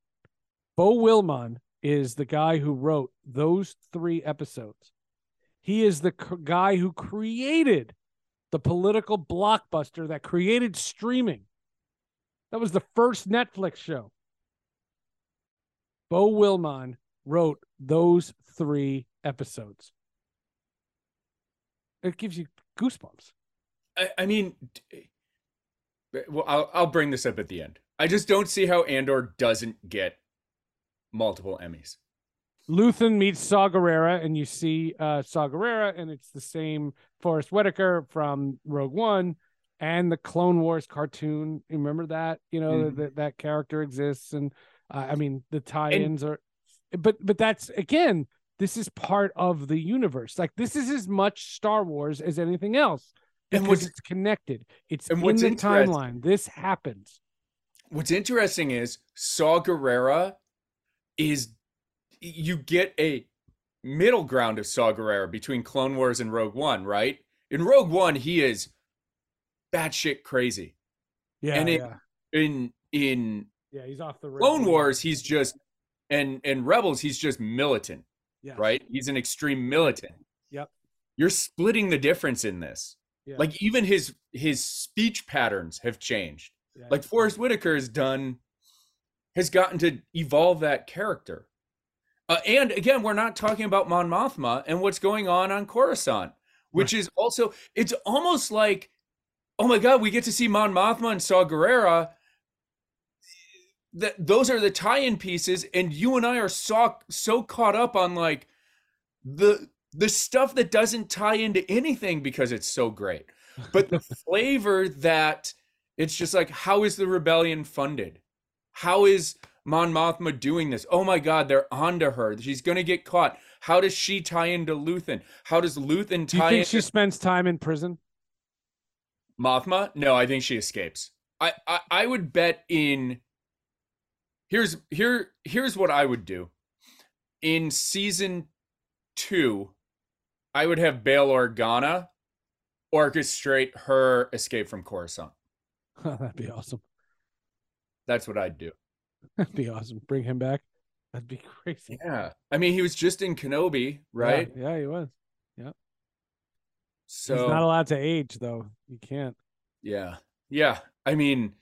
Beau Willimon is the guy who wrote those three episodes. He is the guy who created the political blockbuster that created streaming. That was the first Netflix show. Beau Willimon wrote those three episodes. It gives you goosebumps. I, I mean, well, I'll, I'll bring this up at the end. I just don't see how Andor doesn't get multiple Emmys. Luthen meets Saw Gerrera, and you see uh, Saw Gerrera, and it's the same Forest Whitaker from Rogue One and the Clone Wars cartoon. You remember that? You know Mhm. that that character exists, and uh, I mean the tie-ins are, but but that's again, this is part of the universe. Like this is as much Star Wars as anything else And because what's- it's connected. It's and in the timeline. This happens. What's interesting is Saw Gerrera is you get a middle ground of Saw Gerrera between Clone Wars and Rogue One, right? In Rogue One, he is batshit crazy. Yeah, And it- yeah, In in yeah. He's off the rails. Clone Wars, he's just and and Rebels, he's just militant, Yes. right? He's an extreme militant. Yep. You're splitting the difference in this. Yeah. Like even his his speech patterns have changed. Yeah. Like Forest Whitaker has done has gotten to evolve that character. Uh, and again, we're not talking about Mon Mothma and what's going on on Coruscant, which is also it's almost like, oh my god, we get to see Mon Mothma and Saw Gerrera. That those are the tie-in pieces, and you and I are so so caught up on like the the stuff that doesn't tie into anything because it's so great, but the *laughs* flavor that it's just like, how is the rebellion funded? How is Mon Mothma doing this? Oh my God, they're onto her. She's gonna get caught. How does she tie into Luthen? How does Luthen tie? Do you think into she spends time in prison? Mothma? No, I think she escapes. I, I I would bet in. Here's here here's what I would do. In season two, I would have Bail Organa orchestrate her escape from Coruscant. *laughs* That'd be awesome. That's what I'd do. *laughs* That'd be awesome. Bring him back. That'd be crazy. Yeah. I mean, he was just in Kenobi, right? Yeah, yeah he was. Yeah. So He's not allowed to age though. You can't. Yeah. Yeah. I mean,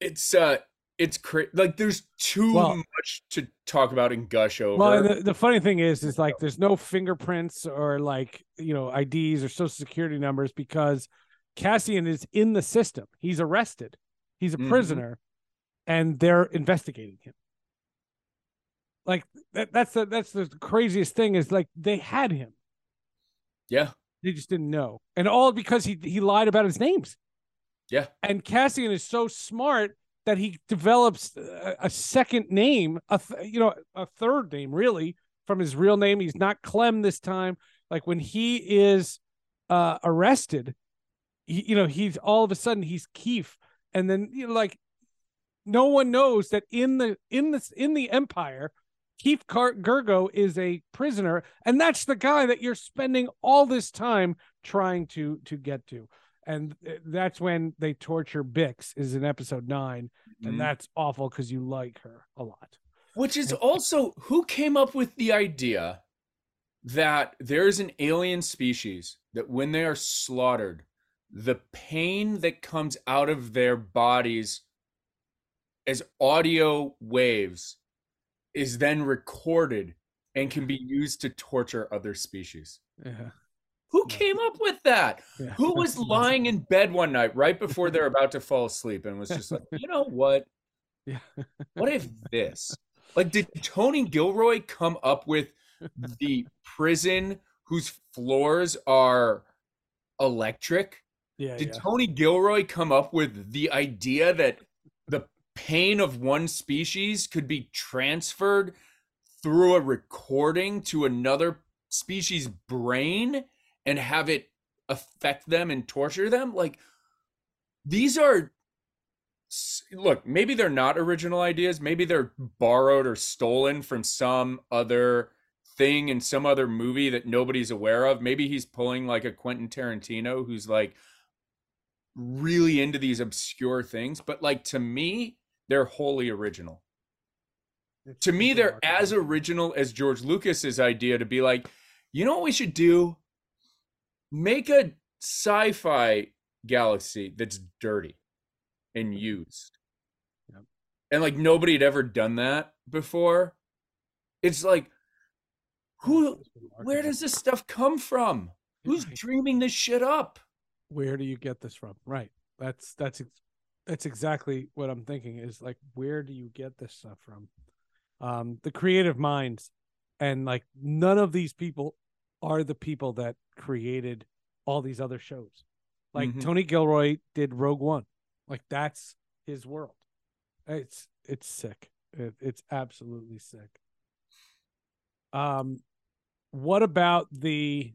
it's uh it's crazy. Like there's too Well- much to talk about and gush over. Well, the, the funny thing is, is like there's no fingerprints or like you know IDs or social security numbers because Cassian is in the system. He's arrested. He's a Mhm. prisoner, and they're investigating him. Like that, that's the that's the craziest thing is like they had him. yeah. They just didn't know, and all because he he lied about his names. Yeah. And Cassian is so smart that he develops a, a second name, a th- you know, a third name really from his real name. He's not Clem this time. Like when he is uh arrested, he, you know, he's all of a sudden he's Keith, and then you know, like no one knows that in the in this in the Empire, Keith Car- Gergo is a prisoner, and that's the guy that you're spending all this time trying to to get to. And that's when they torture Bix is in episode 9 Mhm. and that's awful because you like her a lot. Which is also who came up with the idea that there's an alien species that when they are slaughtered, the pain that comes out of their bodies as audio waves is then recorded and can be used to torture other species. Yeah. Who came up with that? yeah. Who was *laughs* lying in bed one night right before they're about to fall asleep and was just like, you know *laughs* what? Yeah. What if this? Like, did Tony Gilroy come up with the *laughs* prison whose floors are electric? Yeah. Did yeah. Tony Gilroy come up with the idea that the pain of one species could be transferred through a recording to another species' brain and have it affect them and torture them? Like, these are look, maybe they're not original ideas. Maybe they're borrowed or stolen from some other thing in some other movie that nobody's aware of. Maybe he's pulling like a Quentin Tarantino who's like really into these obscure things, but like to me, they're wholly original. To me, they're as original as George Lucas's idea to be like, you know what we should do? Make a sci-fi galaxy that's dirty and used. Yep. And like nobody had ever done that before. It's like who where does this stuff come from? Who's dreaming this shit up? where do you get this from right that's that's that's exactly what i'm thinking is like where do you get this stuff from um the creative minds and like none of these people are the people that created all these other shows. Like Mhm. tony gilroy did rogue one. Like that's his world. It's it's sick. It, it's absolutely sick. Um what about the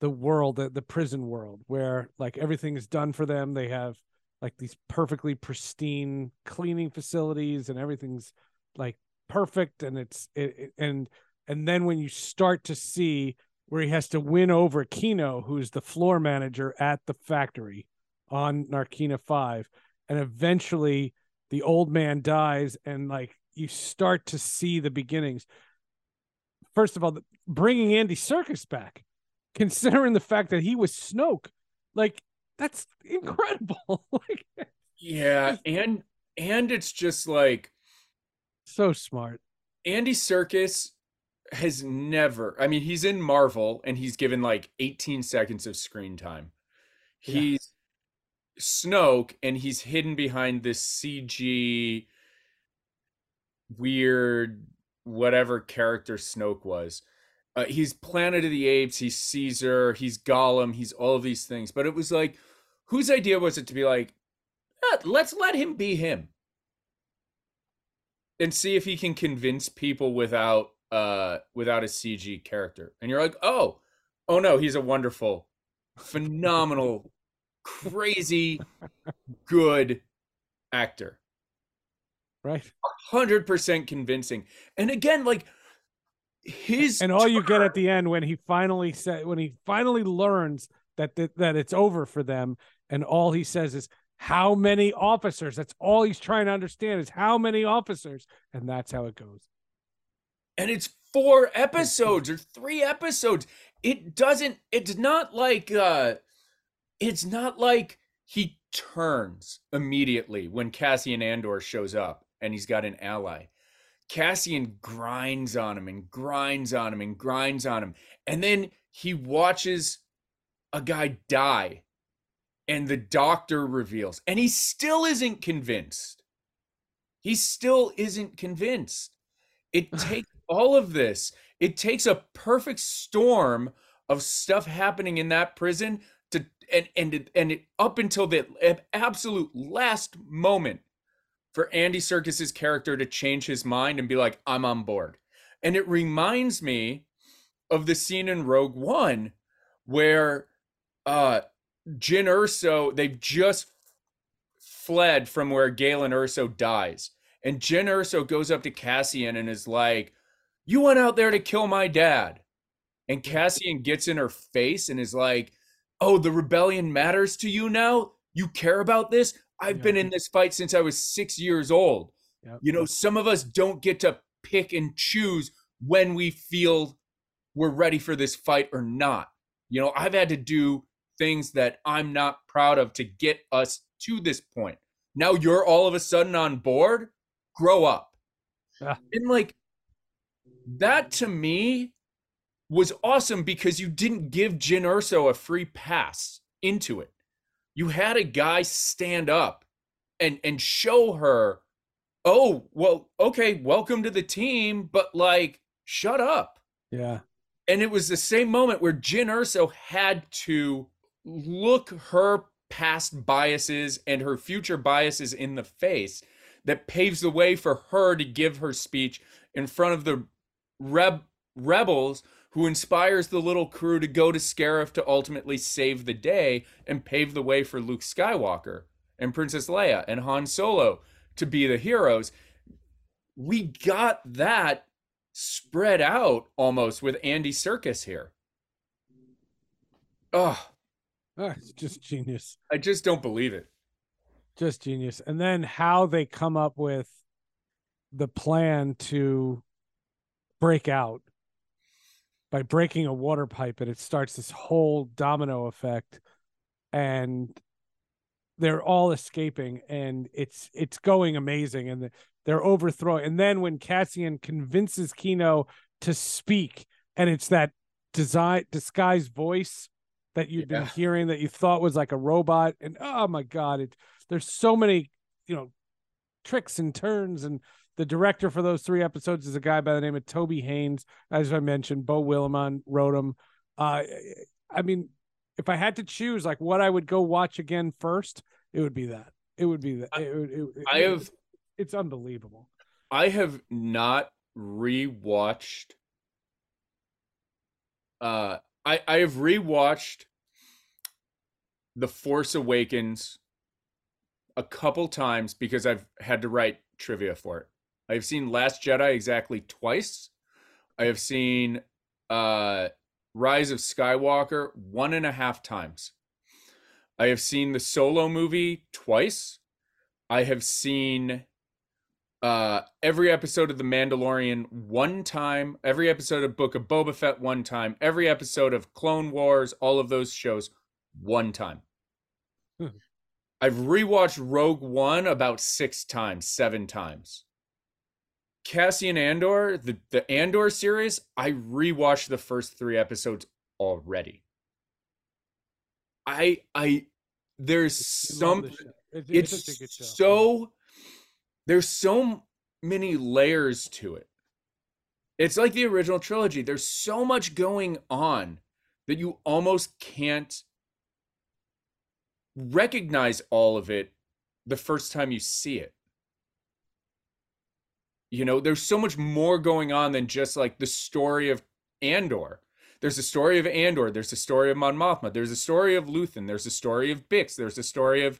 the world the, the prison world where like everything is done for them? They have like these perfectly pristine cleaning facilities and everything's like perfect and it's it, it- and and then when you start to see where he has to win over Kino who's the floor manager at the factory on Narkina 5 and eventually the old man dies and like you start to see the beginnings first of all the- bringing Andy Serkis back considering the fact that he was Snoke. Like that's incredible. *laughs* like Yeah, and and it's just like so smart. Andy Serkis has never I mean he's in Marvel and he's given like 18 seconds of screen time. Yeah. He's Snoke and he's hidden behind this CG weird whatever character Snoke was. Uh, he's Planet of the Apes, he's Caesar, he's Gollum, he's all of these things. But it was like whose idea was it to be like "Eh, let's let him be him and see if he can convince people without uh without a CG character. And you're like, "Oh, oh no, he's a wonderful, phenomenal, crazy good actor." Right. 100% convincing. And again, like his And all you get at the end when he finally said when he finally learns that that, that it's over for them and all he says is how many officers that's all he's trying to understand is how many officers and that's how it goes and it's four episodes or three episodes. It doesn't it's not like uh it's not like he turns immediately when cassian andor shows up and he's got an ally. Cassian grinds on him and grinds on him and grinds on him and then he watches a guy die and the doctor reveals and he still isn't convinced. He still isn't convinced. It *sighs* takes all of this it takes a perfect storm of stuff happening in that prison to and and and it, up until the absolute last moment for Andy Serkis's character to change his mind and be like I'm on board. And it reminds me of the scene in Rogue One where uh Jyn Erso they've just fled from where Galen Erso dies. And Jyn Erso goes up to Cassian and is like, You went out there to kill my dad. And Cassian gets in her face and is like, Oh, the rebellion matters to you now? You care about this? I've Yeah. been in this fight since I was six years old. Yep. You know, some of us don't get to pick and choose when we feel we're ready for this fight or not. You know, I've had to do things that I'm not proud of to get us to this point. Now you're all of a sudden on board? Grow up. Yeah. And like that to me was awesome because you didn't give Jyn Erso a free pass into it. You had a guy stand up and and show her, "Oh, well, okay, welcome to the team, but like shut up." yeah And it was the same moment where Jyn Erso had to look her past biases and her future biases in the face that paves the way for her to give her speech in front of the reb- rebels who inspires the little crew to go to Scarif to ultimately save the day and pave the way for Luke Skywalker. and Princess Leia and Han Solo to be the heroes. We got that spread out almost with Andy Serkis here. Oh, Ah, it's just genius. I just don't believe it. Just genius. And then how they come up with the plan to break out by breaking a water pipe and it starts this whole domino effect. And they're all escaping and it's it's going amazing and they're overthrowing. And then when Cassian convinces Kino to speak and it's that design disguised voice that you've been hearing that you thought was like a robot. And oh my god it there's so many you know tricks and turns and the director for those three episodes is a guy by the name of Toby Haynes as I mentioned Beau Willimon wrote them uh I mean if I had to choose like what I would go watch again first it would be that. It would be that it, would- it, I it- have it's unbelievable. I have not rewatched uh I I have rewatched The Force Awakens a couple times because I've had to write trivia for it. I have seen Last Jedi exactly twice. I have seen uh Rise of Skywalker one and a half times. I have seen the solo movie twice. I have seen uh every episode of The Mandalorian one time, every episode of Book of Boba Fett one time, every episode of Clone Wars, all of those shows one time. Hmm. I've rewatched Rogue One about six times, seven times. Cassian Andor, the, the Andor series, I rewatched the first three episodes already. I I there's some it's, it's it's such a good show so there's so many layers to it. It's like the original trilogy. There's so much going on that you almost can't recognize all of it the first time you see it. You know, there's so much more going on than just like the story of Andor. There's a story of Andor. There's a story of Mon Mothma. There's a story of Luthen. There's a story of Bix. There's a story of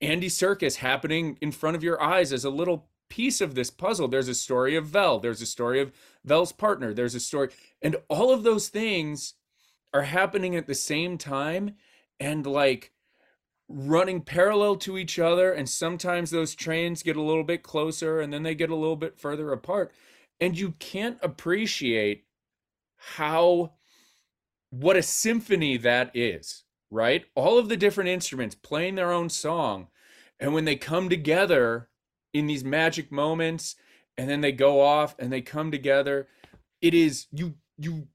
Andy Serkis happening in front of your eyes as a little piece of this puzzle. There's a story of Vel. There's a story of Vel's partner. There's a story. And all of those things are happening at the same time and like running parallel to each other. And sometimes those trains get a little bit closer and then they get a little bit further apart. And you can't appreciate how what a symphony that is, right? All of the different instruments playing their own song. And when they come together in these magic moments and then they go off and they come together, it is you you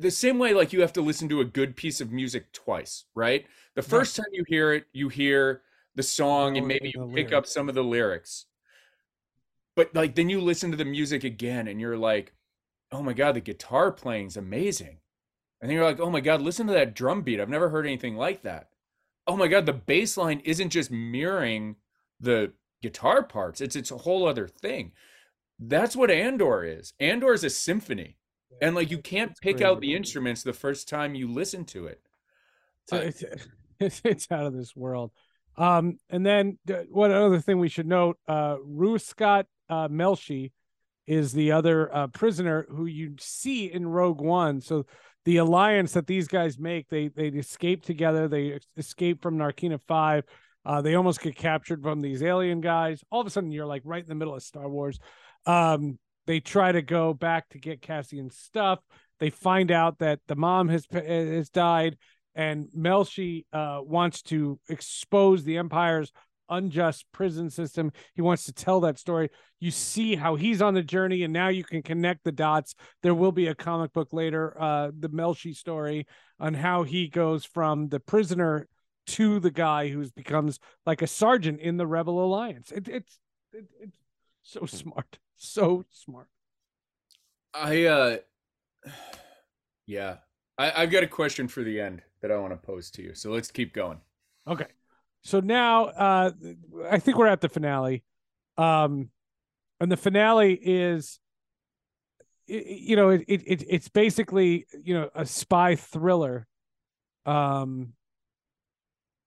the same way like you have to listen to a good piece of music twice, right? The first time you hear it, you hear the song and oh, maybe you pick up some of the lyrics. But like then you listen to the music again and you're like, "Oh my god, the guitar playing's amazing." And then you're like, "Oh my god, listen to that drum beat. I've never heard anything like that." Oh my god, the bass line isn't just mirroring the guitar parts. It's it's a whole other thing. That's what Andor is. Andor is a symphony. And like you can't It's pick out the instruments the first time you listen to it. So it's, *laughs* it's it's out of this world. Um, and then one other thing we should note: uh, Ruescott uh, Melshi is the other uh, prisoner who you see in Rogue One. So the alliance that these guys make, they they escape together. They escape from Narkina Five. Uh, they almost get captured from these alien guys. All of a sudden, you're like right in the middle of Star Wars. Um, they try to go back to get Cassian's stuff. They find out that the mom has has died and Melshi uh, wants to expose the Empire's unjust prison system. He wants to tell that story. You see how he's on the journey, and now you can connect the dots. There will be a comic book later, uh, the Melshi story, on how he goes from the prisoner to the guy who becomes like a sergeant in the Rebel Alliance. It, it's it, it's so smart, so smart. I uh *sighs* yeah. I, I've got a question for the end that I want to pose to you. So let's keep going. Okay. So now uh I think we're at the finale. Um and the finale is you know it, it it it's basically you know a spy thriller um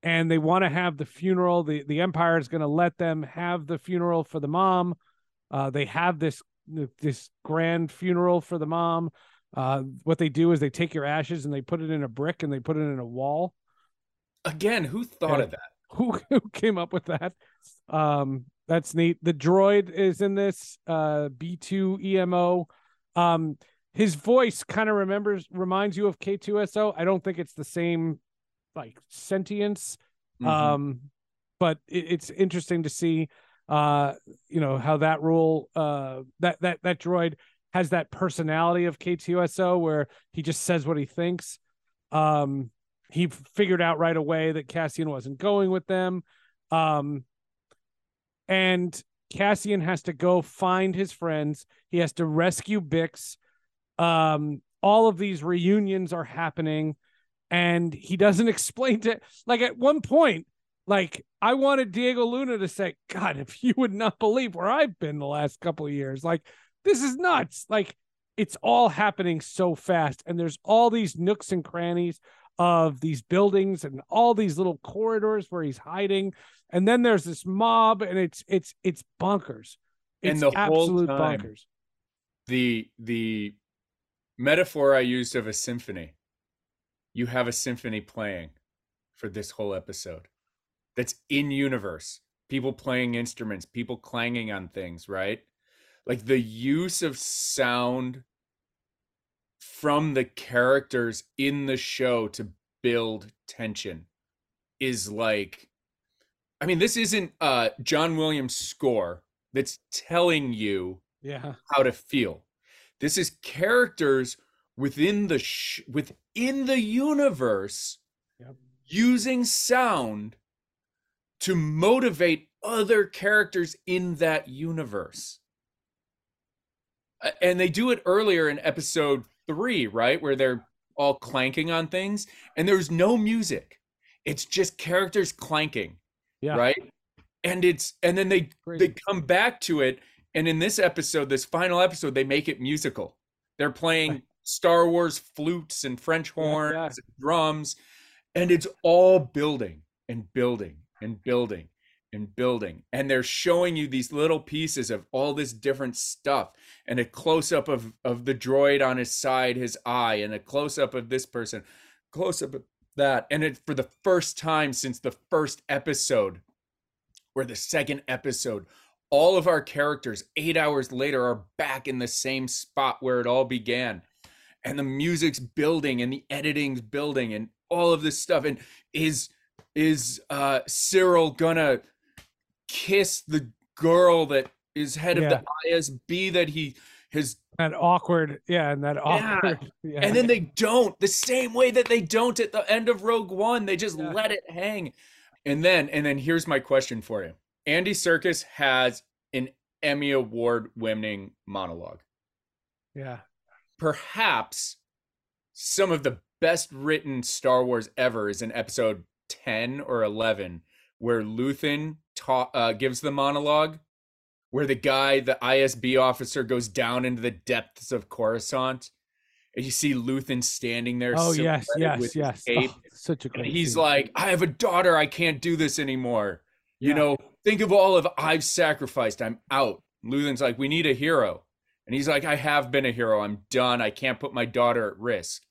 and they want to have the funeral. The the Empire is going to let them have the funeral for the mom. Uh, they have this this grand funeral for the mom. Uh, what they do is they take your ashes and they put it in a brick and they put it in a wall. Again, who thought Yeah. of that? Who *laughs* who came up with that? Um, that's neat. The droid is in this. Uh, B two EMO. Um, his voice kind of remembers reminds you of K2SO. I don't think it's the same like sentience. Mhm. Um, but it, it's interesting to see uh you know how that rule uh that that that droid has that personality of K2SO where he just says what he thinks. Um he figured out right away that Cassian wasn't going with them. Um and Cassian has to go find his friends. He has to rescue Bix. Um all of these reunions are happening and he doesn't *laughs* explain to like at one point like I wanted Diego Luna to say, God, if you would not believe where I've been the last couple of years, like this is nuts. Like it's all happening so fast, and there's all these nooks and crannies of these buildings and all these little corridors where he's hiding, and then there's this mob, and it's it's it's bonkers. And It's the whole absolute time- bonkers. the the metaphor I used of a symphony. You have a symphony playing for this whole episode. That's in universe. People playing instruments, people clanging on things, right? Like the use of sound from the characters in the show to build tension is like I mean this isn't uh John Williams score that's telling you Yeah, how to feel. This is characters within the sh- within the universe Yep. using sound to motivate other characters in that universe. And they do it earlier in episode 3, right? Where they're all clanking on things and there's no music. It's just characters clanking yeah, right and it's and then they Crazy. they come back to it and in this episode this final episode they make it musical they're playing star wars flutes and french Yeah, horns yeah. and drums and it's all building and building and building and building. And they're showing you these little pieces of all this different stuff and a close up of of the droid on his side his eye and a close up of this person close up of that. And it for the first time since the first episode or the second episode all of our characters 8 hours later are back in the same spot where it all began. And the music's building and the editing's building and all of this stuff and is is uh Syril gonna kiss the girl that is head of the ISB that he has that awkward, yeah, and that awkward, *laughs* yeah, and then they don't the same way that they don't at the end of Rogue One. They just Yeah. let it hang. And then and then here's my question for you. Andy Serkis has an Emmy award winning monologue. yeah, Perhaps some of the best written Star Wars ever is in episode 10 or 11 where Luthen ta- uh, gives the monologue where the guy, the ISB officer goes down into the depths of Coruscant and you see Luthen standing there oh yes, yes, yes, cape, Oh, such a and he's scene. like, I have a daughter. I can't do this anymore. You Yeah. know, think of all of I've sacrificed. I'm out. Luthen's like, we need a hero. And he's like, I have been a hero. I'm done. I can't put my daughter at risk.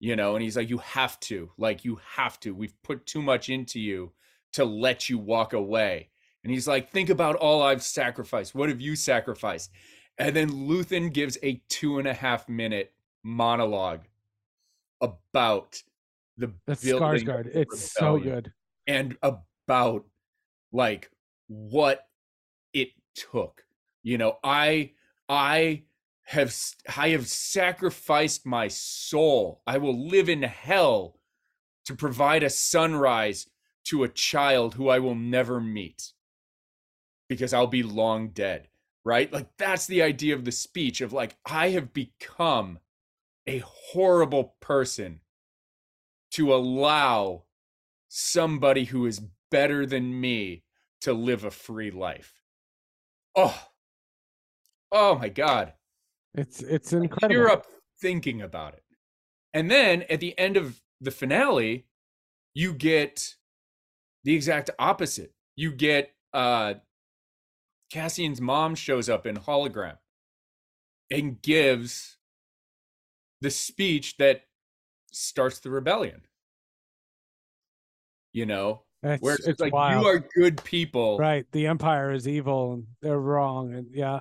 You know, and he's like, you have to. Like, you have to. We've put too much into you to let you walk away. And he's like, think about all I've sacrificed. What have you sacrificed? And then Luthen gives a two and a half minute monologue about the that's Skarsgård. It's so good. and about like what it took you know i i have I have sacrificed my soul i will live in hell to provide a sunrise to a child who i will never meet because i'll be long dead right like that's the idea of the speech of like i have become a horrible person to allow somebody who is better than me to live a free life. Oh, oh my God. It's it's incredible. You're up thinking about it. And then at the end of the finale, you get the exact opposite. You get uh Cassian's mom shows up in hologram and gives the speech that starts the rebellion. You know, It's, where it's, it's like wild. you are good people, right. The Empire is evil and they're wrong. And yeah,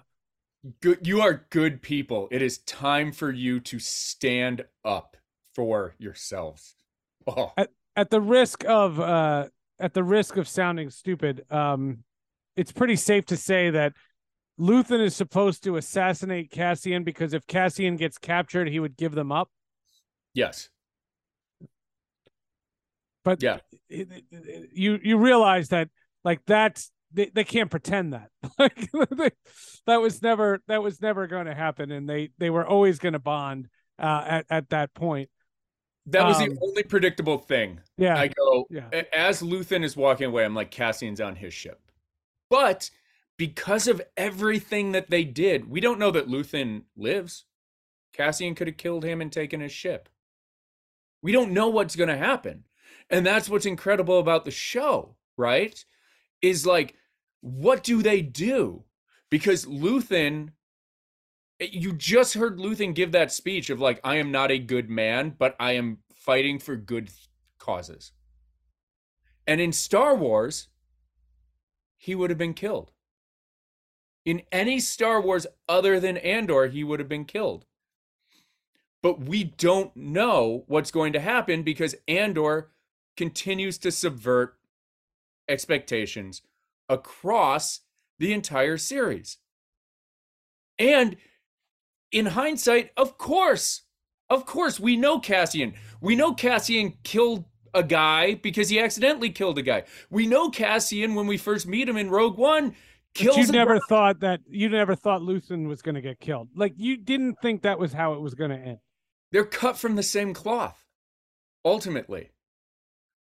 good you are good people. It is time for you to stand up for yourselves. Oh, at the risk of uh at the risk of sounding stupid, um, it's pretty safe to say that Luthen is supposed to assassinate Cassian because if Cassian gets captured, he would give them up. yes. But Yeah. it- it- it- you you realize that like that's they, they can't pretend that *laughs* like they, that was never that was never going to happen and they they were always going to bond uh at at that point That was Um, the only predictable thing. yeah I go yeah. as Luthen is walking away, I'm like Cassian's on his ship. But because of everything that they did, we don't know that Luthen lives. Cassian could have killed him and taken his ship. We don't know what's going to happen. And that's what's incredible about the show, right? Is like what do they do? Because Luthen eh, you just heard Luthen give that speech of like I am not a good man, but I am fighting for good causes. And in Star Wars, he would have been killed. In any Star Wars other than Andor, he would have been killed. But we don't know what's going to happen because Andor continues to subvert expectations across the entire series. And in hindsight, of course, of course, we know Cassian. We know Cassian killed a guy because he accidentally killed a guy. We know Cassian when we first meet him in Rogue One But you never guy. thought that you never thought Luthen was going to get killed like you didn't think that was how it was going to end They're cut from the same cloth, ultimately.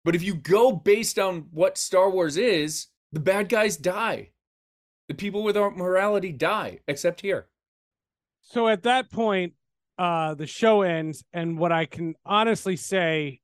But if you go based on what Star Wars is, the bad guys die. The people with our morality die, except here. so at that point uh the show ends and what i can honestly say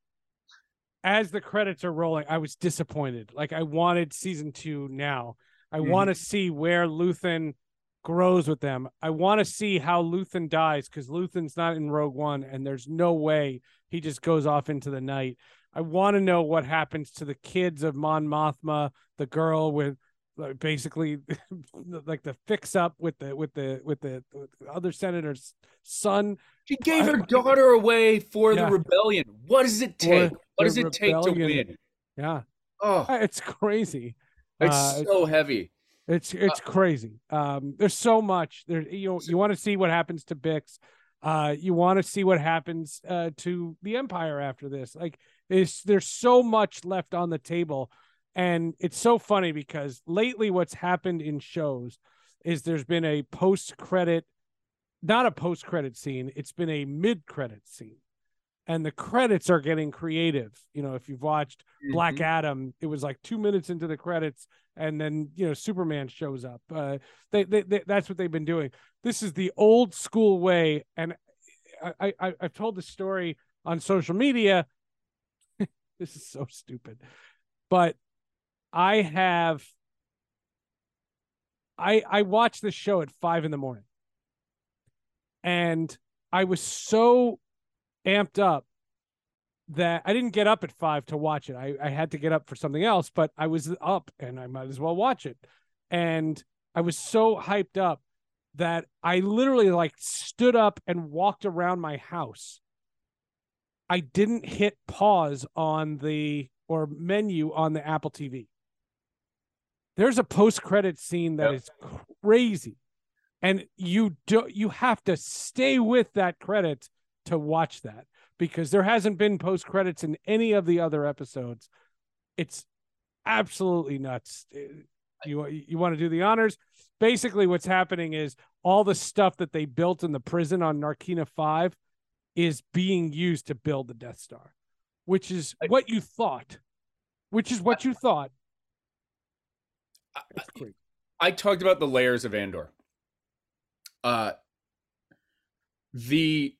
as the credits are rolling i was disappointed like i wanted season two now i Mhm. want to see where luthen grows with them i want to see how luthen dies because luthen's not in rogue one and there's no way he just goes off into the night i want to know what happens to the kids of mon mothma the girl with like, basically *laughs* like the fix up with the with the with the, with the other senator's son She gave her daughter away for Yeah. the rebellion. What does it For take? What does it take to win? yeah Oh, *laughs* it's crazy it's Uh, so heavy. It's it's crazy. Um, there's so much there. You know, you want to see what happens to Bix. Uh, you want to see what happens uh, to the Empire after this. Like, there's there's so much left on the table, and it's so funny because lately, what's happened in shows is there's been a post credit, not a post credit scene. It's been a mid credit scene, and the credits are getting creative. You know, if you've watched Black Mhm. Adam, it was like two minutes into the credits, and then you know Superman shows up. Uh, they, they, they that's what they've been doing. This is the old school way, and I, I I've told the story on social media. *laughs* this is so stupid, but I have. I I watched this show at five in the morning, and I was so amped up that I didn't get up at five to watch it. I, I had to get up for something else, but I was up and I might as well watch it. And I was so hyped up that I literally like stood up and walked around my house. I didn't hit pause on the or menu on the Apple TV. There's a post credit scene that Yep. is crazy. And you do you have to stay with that credit to watch that because there hasn't been post credits in any of the other episodes. It's absolutely nuts. You you want to do the honors? Basically, what's happening is all the stuff that they built in the prison on Narkina Five is being used to build the Death Star, which is what you thought. Which is what you thought. It's great. I talked about the layers of Andor. Uh the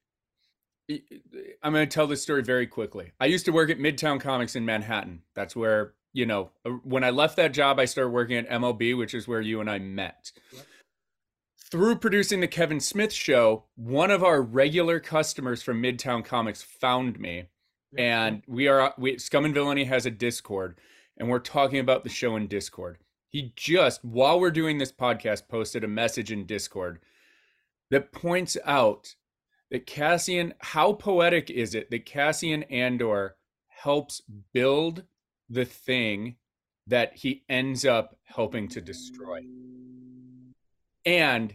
I'm going to tell this story very quickly. I used to work at Midtown Comics in Manhattan. That's where you know, uh, when I left that job, I started working at MLB, which is where you and I met. Through producing the Kevin Smith show, one of our regular customers from Midtown Comics found me, and we are we Scum and Villainy has a Discord, and we're talking about the show in Discord. He just while we're doing this podcast posted a message in Discord that points out that Cassian, how poetic is it that Cassian Andor helps build the thing that he ends up helping to destroy. And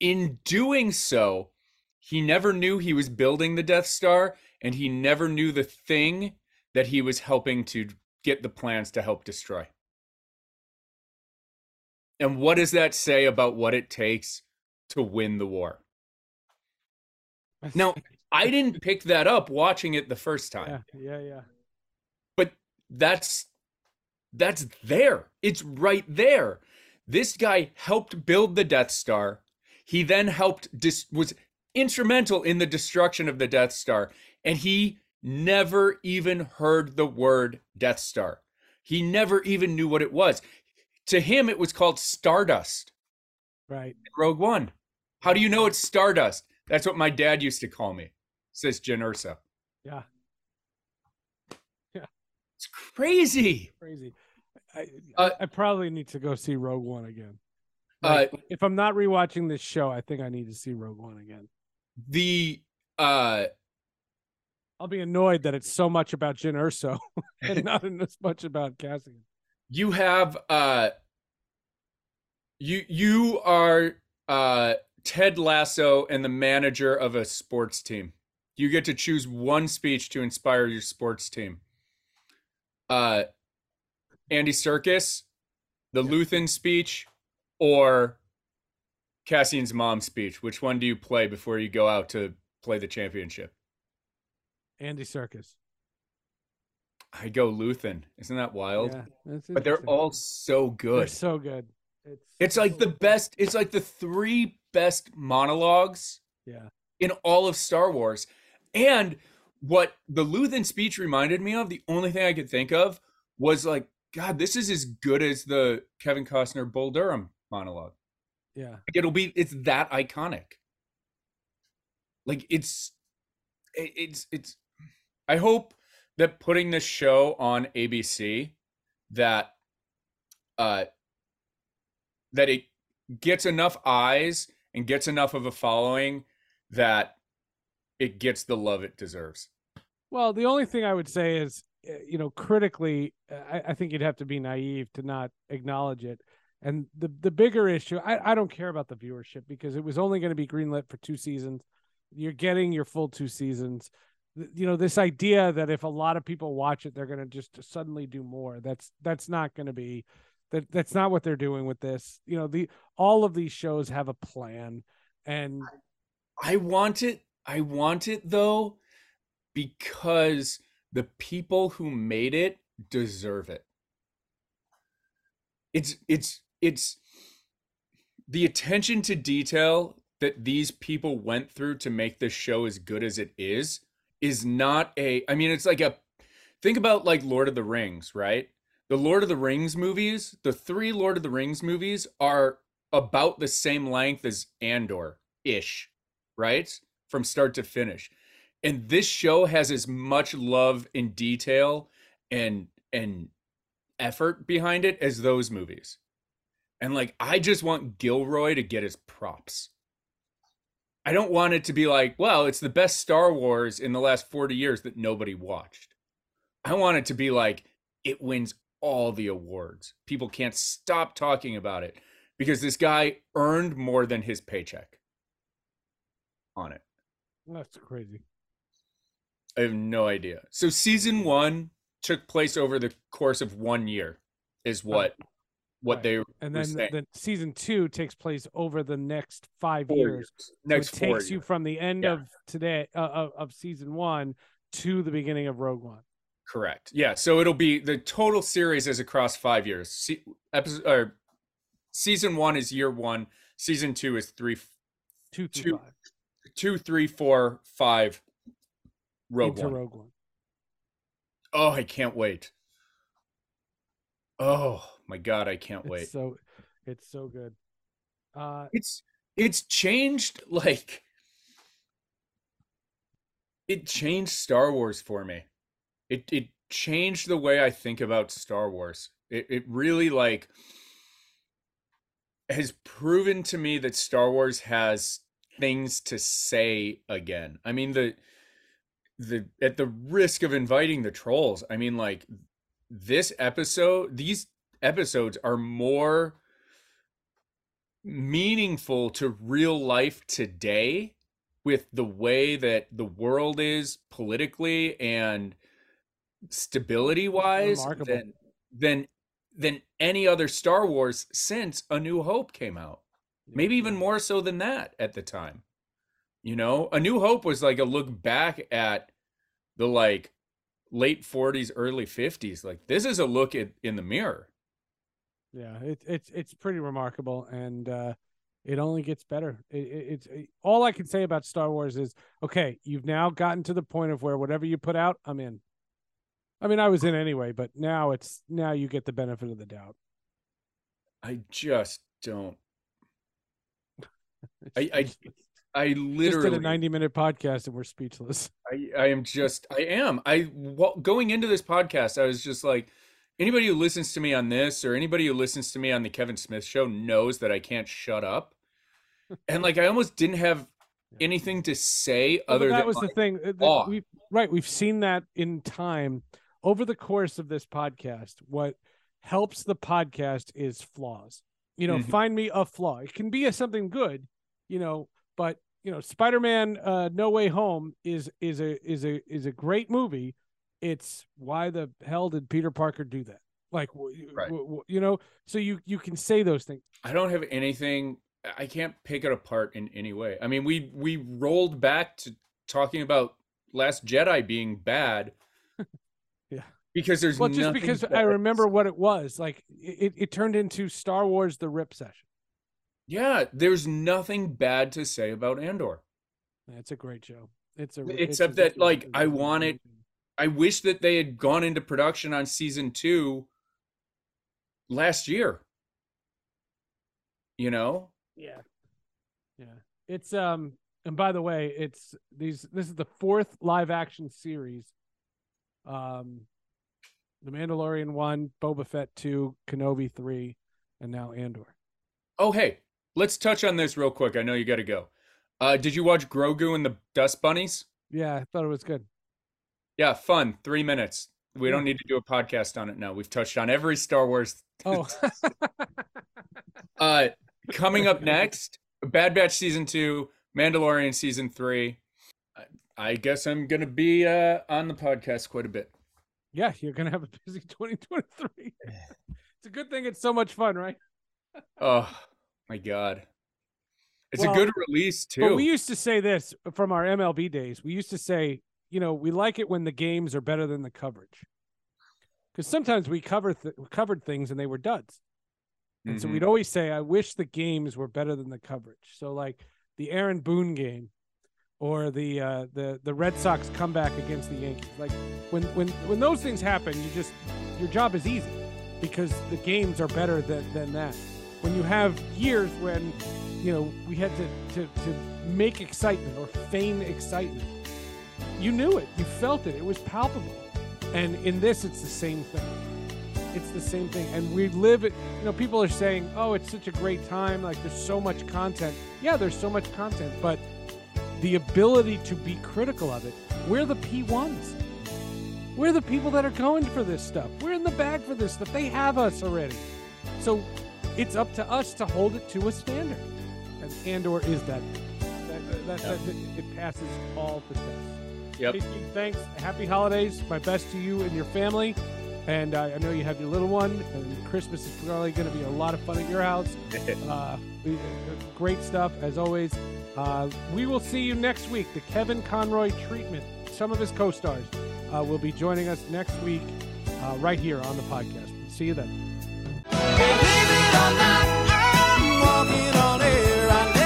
in doing so, he never knew he was building the Death Star, and he never knew the thing that he was helping to get the plans to help destroy. And what does that say about what it takes to win the war? Now, *laughs* I didn't pick that up watching it the first time. Yeah, yeah, yeah. But that's that's there. It's right there. This guy helped build the Death Star. He then helped dis- was instrumental in the destruction of the Death Star and he never even heard the word Death Star. He never even knew what it was. To him it was called Stardust. Right. Rogue One. How do you know it's Stardust? That's what my dad used to call me, says Jyn Erso. *laughs* Yeah. It's crazy. Crazy. I, Uh, I probably need to go see Rogue One again. Uh, if I'm not rewatching this show, I think I need to see Rogue One again. the uh I'll be annoyed that it's so much about Jyn Erso *laughs* and not as much about Cassian. you have uh you you are uh Ted Lasso and the manager of a sports team. You get to choose one speech to inspire your sports team. Uh Andy Serkis, the Luthen speech, or Cassian's mom speech. Which one do you play before you go out to play the championship? Andy Serkis. I go Luthen. Isn't that wild? Yeah, but they're all so They're good. so good. It's It's like the best. It's like the three best monologues yeah. in all of Star Wars. And what the Luthen speech reminded me of, the only thing I could think of was like, God, this is as good as the Kevin Costner Bull Durham monologue. Yeah. It'll be. It's that iconic. Like it's, it's it's. I hope that putting this show on ABC, that, uh, that it gets enough eyes and gets enough of a following that it gets the love it deserves. Well, the only thing I would say is, you know, critically, uh, I, I think you'd have to be naive to not acknowledge it. And the the bigger issue, I, I don't care about the viewership because it was only going to be greenlit for two seasons. You're getting your full two seasons. You know, this idea that if a lot of people watch it, they're going to just suddenly do more. That's that's not going to be that that's not what they're doing with this. You know, the all of these shows have a plan, and I want it. I want it though, because the people who made it deserve it. It's it's it's the attention to detail that these people went through to make this show as good as it is is not a I mean it's like a think about like Lord of the Rings, right? The Lord of the Rings movies, the three Lord of the Rings movies are about the same length as Andor ish, right? From start to finish. And this show has as much love and detail and and effort behind it as those movies. And like I just want Gilroy to get his props. I don't want it to be like, well, it's the best Star Wars in the last 40 years that nobody watched. I want it to be like it wins all the awards. People can't stop talking about it because this guy earned more than his paycheck on it. that's crazy. I have no idea. So season 1 took place over the course of 1 year is what what Right. they And then saying. the season two takes place over the next five Four years. So Next it four takes you from the end Yeah. of today uh, of, of season one to the beginning of Rogue One. Correct. Yeah. So it'll be the total series is across five years. Se- episode or season one is year one. Season two is three, Two through Two- five two, three, four, five. Rogue into One. Rogue One. Oh, I can't wait. Oh my god, I can't wait. So it's so good. Uh it's it's changed like it changed Star Wars for me. It it changed the way I think about Star Wars. It it really like has proven to me that Star Wars has things to say again. I mean the the at the risk of inviting the trolls, I mean like this episode, these episodes are more meaningful to real life today with the way that the world is politically and stability wise than than than any other Star Wars since A New Hope came out. Maybe even more so than that at the time. You know, A New Hope was like a look back at the like late 40s, early 50s. Like this is a look at in the mirror. Yeah, it's it's it's pretty remarkable, and uh, it only gets better. It, it, it's it, all I can say about Star Wars is okay. You've now gotten to the point of where whatever you put out, I'm in. I mean, I was in anyway, but now it's now you get the benefit of the doubt. I just don't. *laughs* It's I I. I just literally did a 90 minute podcast and we're speechless. I, I am just I am I well, going into this podcast I was just like anybody who listens to me on this or anybody who listens to me on the Kevin Smith show knows that I can't shut up and like I almost didn't have anything to say Well, other that than was the thing. that we right, we've seen that in time over the course of this podcast. What helps the podcast is flaws. You know, Mhm. find me a flaw. It can be a something good, you know, but you know, Spider-Man uh No Way Home is is a is a is a great movie. It's why the hell did Peter Parker do that? Like Right. you know, so you you can say those things. I don't have anything I can't pick it apart in any way. I mean we we rolled back to talking about Last Jedi being bad *laughs* Yeah. because there's Well, just because I remember what it was, like it, it turned into Star Wars the Rip session. Yeah, there's nothing bad to say about Andor. It's a great show. It's a Except it's that, a- like, I wanted- I wish that they had gone into production on season two last year. You know? Yeah, yeah. It's um, and by the way, it's these. This is the fourth live action series. Um, The Mandalorian one, Boba Fett two, Kenobi three, and now Andor. Oh, hey, let's touch on this real quick. I know you got to go. Uh, did you watch Grogu and the Dust Bunnies? Yeah, I thought it was good. Yeah, fun. Three minutes. We don't need to do a podcast on it now. We've touched on every Star Wars. *laughs* Oh, *laughs* Uh, coming up next, Bad Batch season two, Mandalorian season three. I, guess I'm gonna be uh, on the podcast quite a bit. yeah, you're gonna have a busy 2023. *laughs* it's a good thing. It's so much fun, right? Oh my god, it's Well, a good release too. But we used to say this from our MLB days. We used to say, you know, we like it when the games are better than the coverage. Because sometimes we cover th- covered things and they were duds. And so Mhm. we'd always say, I wish the games were better than the coverage. So like the Aaron Boone game or the uh the the Red Sox comeback against the Yankees. Like when when when those things happen, you just your job is easy because the games are better than than that. When you have years when you know we had to to to make excitement or feign excitement, you knew it, you felt it, it was palpable. And in this, it's the same thing. It's the same thing. And we live it, you know, people are saying, oh, it's such a great time. Like there's so much content. Yeah, there's so much content, but the ability to be critical of it, we're the P1s. We're the people that are going for this stuff. We're in the bag for this stuff. They have us already. So it's up to us to hold it to a standard. And Andor is that. that, that, that- it passes all the tests. Yep. Hey, thanks. Happy holidays. My best to you and your family. And uh, I know you have your little one, and Christmas is probably going to be a lot of fun at your house. *laughs* Uh, uh, great stuff, as always. Uh, we will see you next week. The Kevin Conroy treatment. Some of his co stars uh, will be joining us next week uh, right here on the podcast. See you then all night. I'm walking on air. I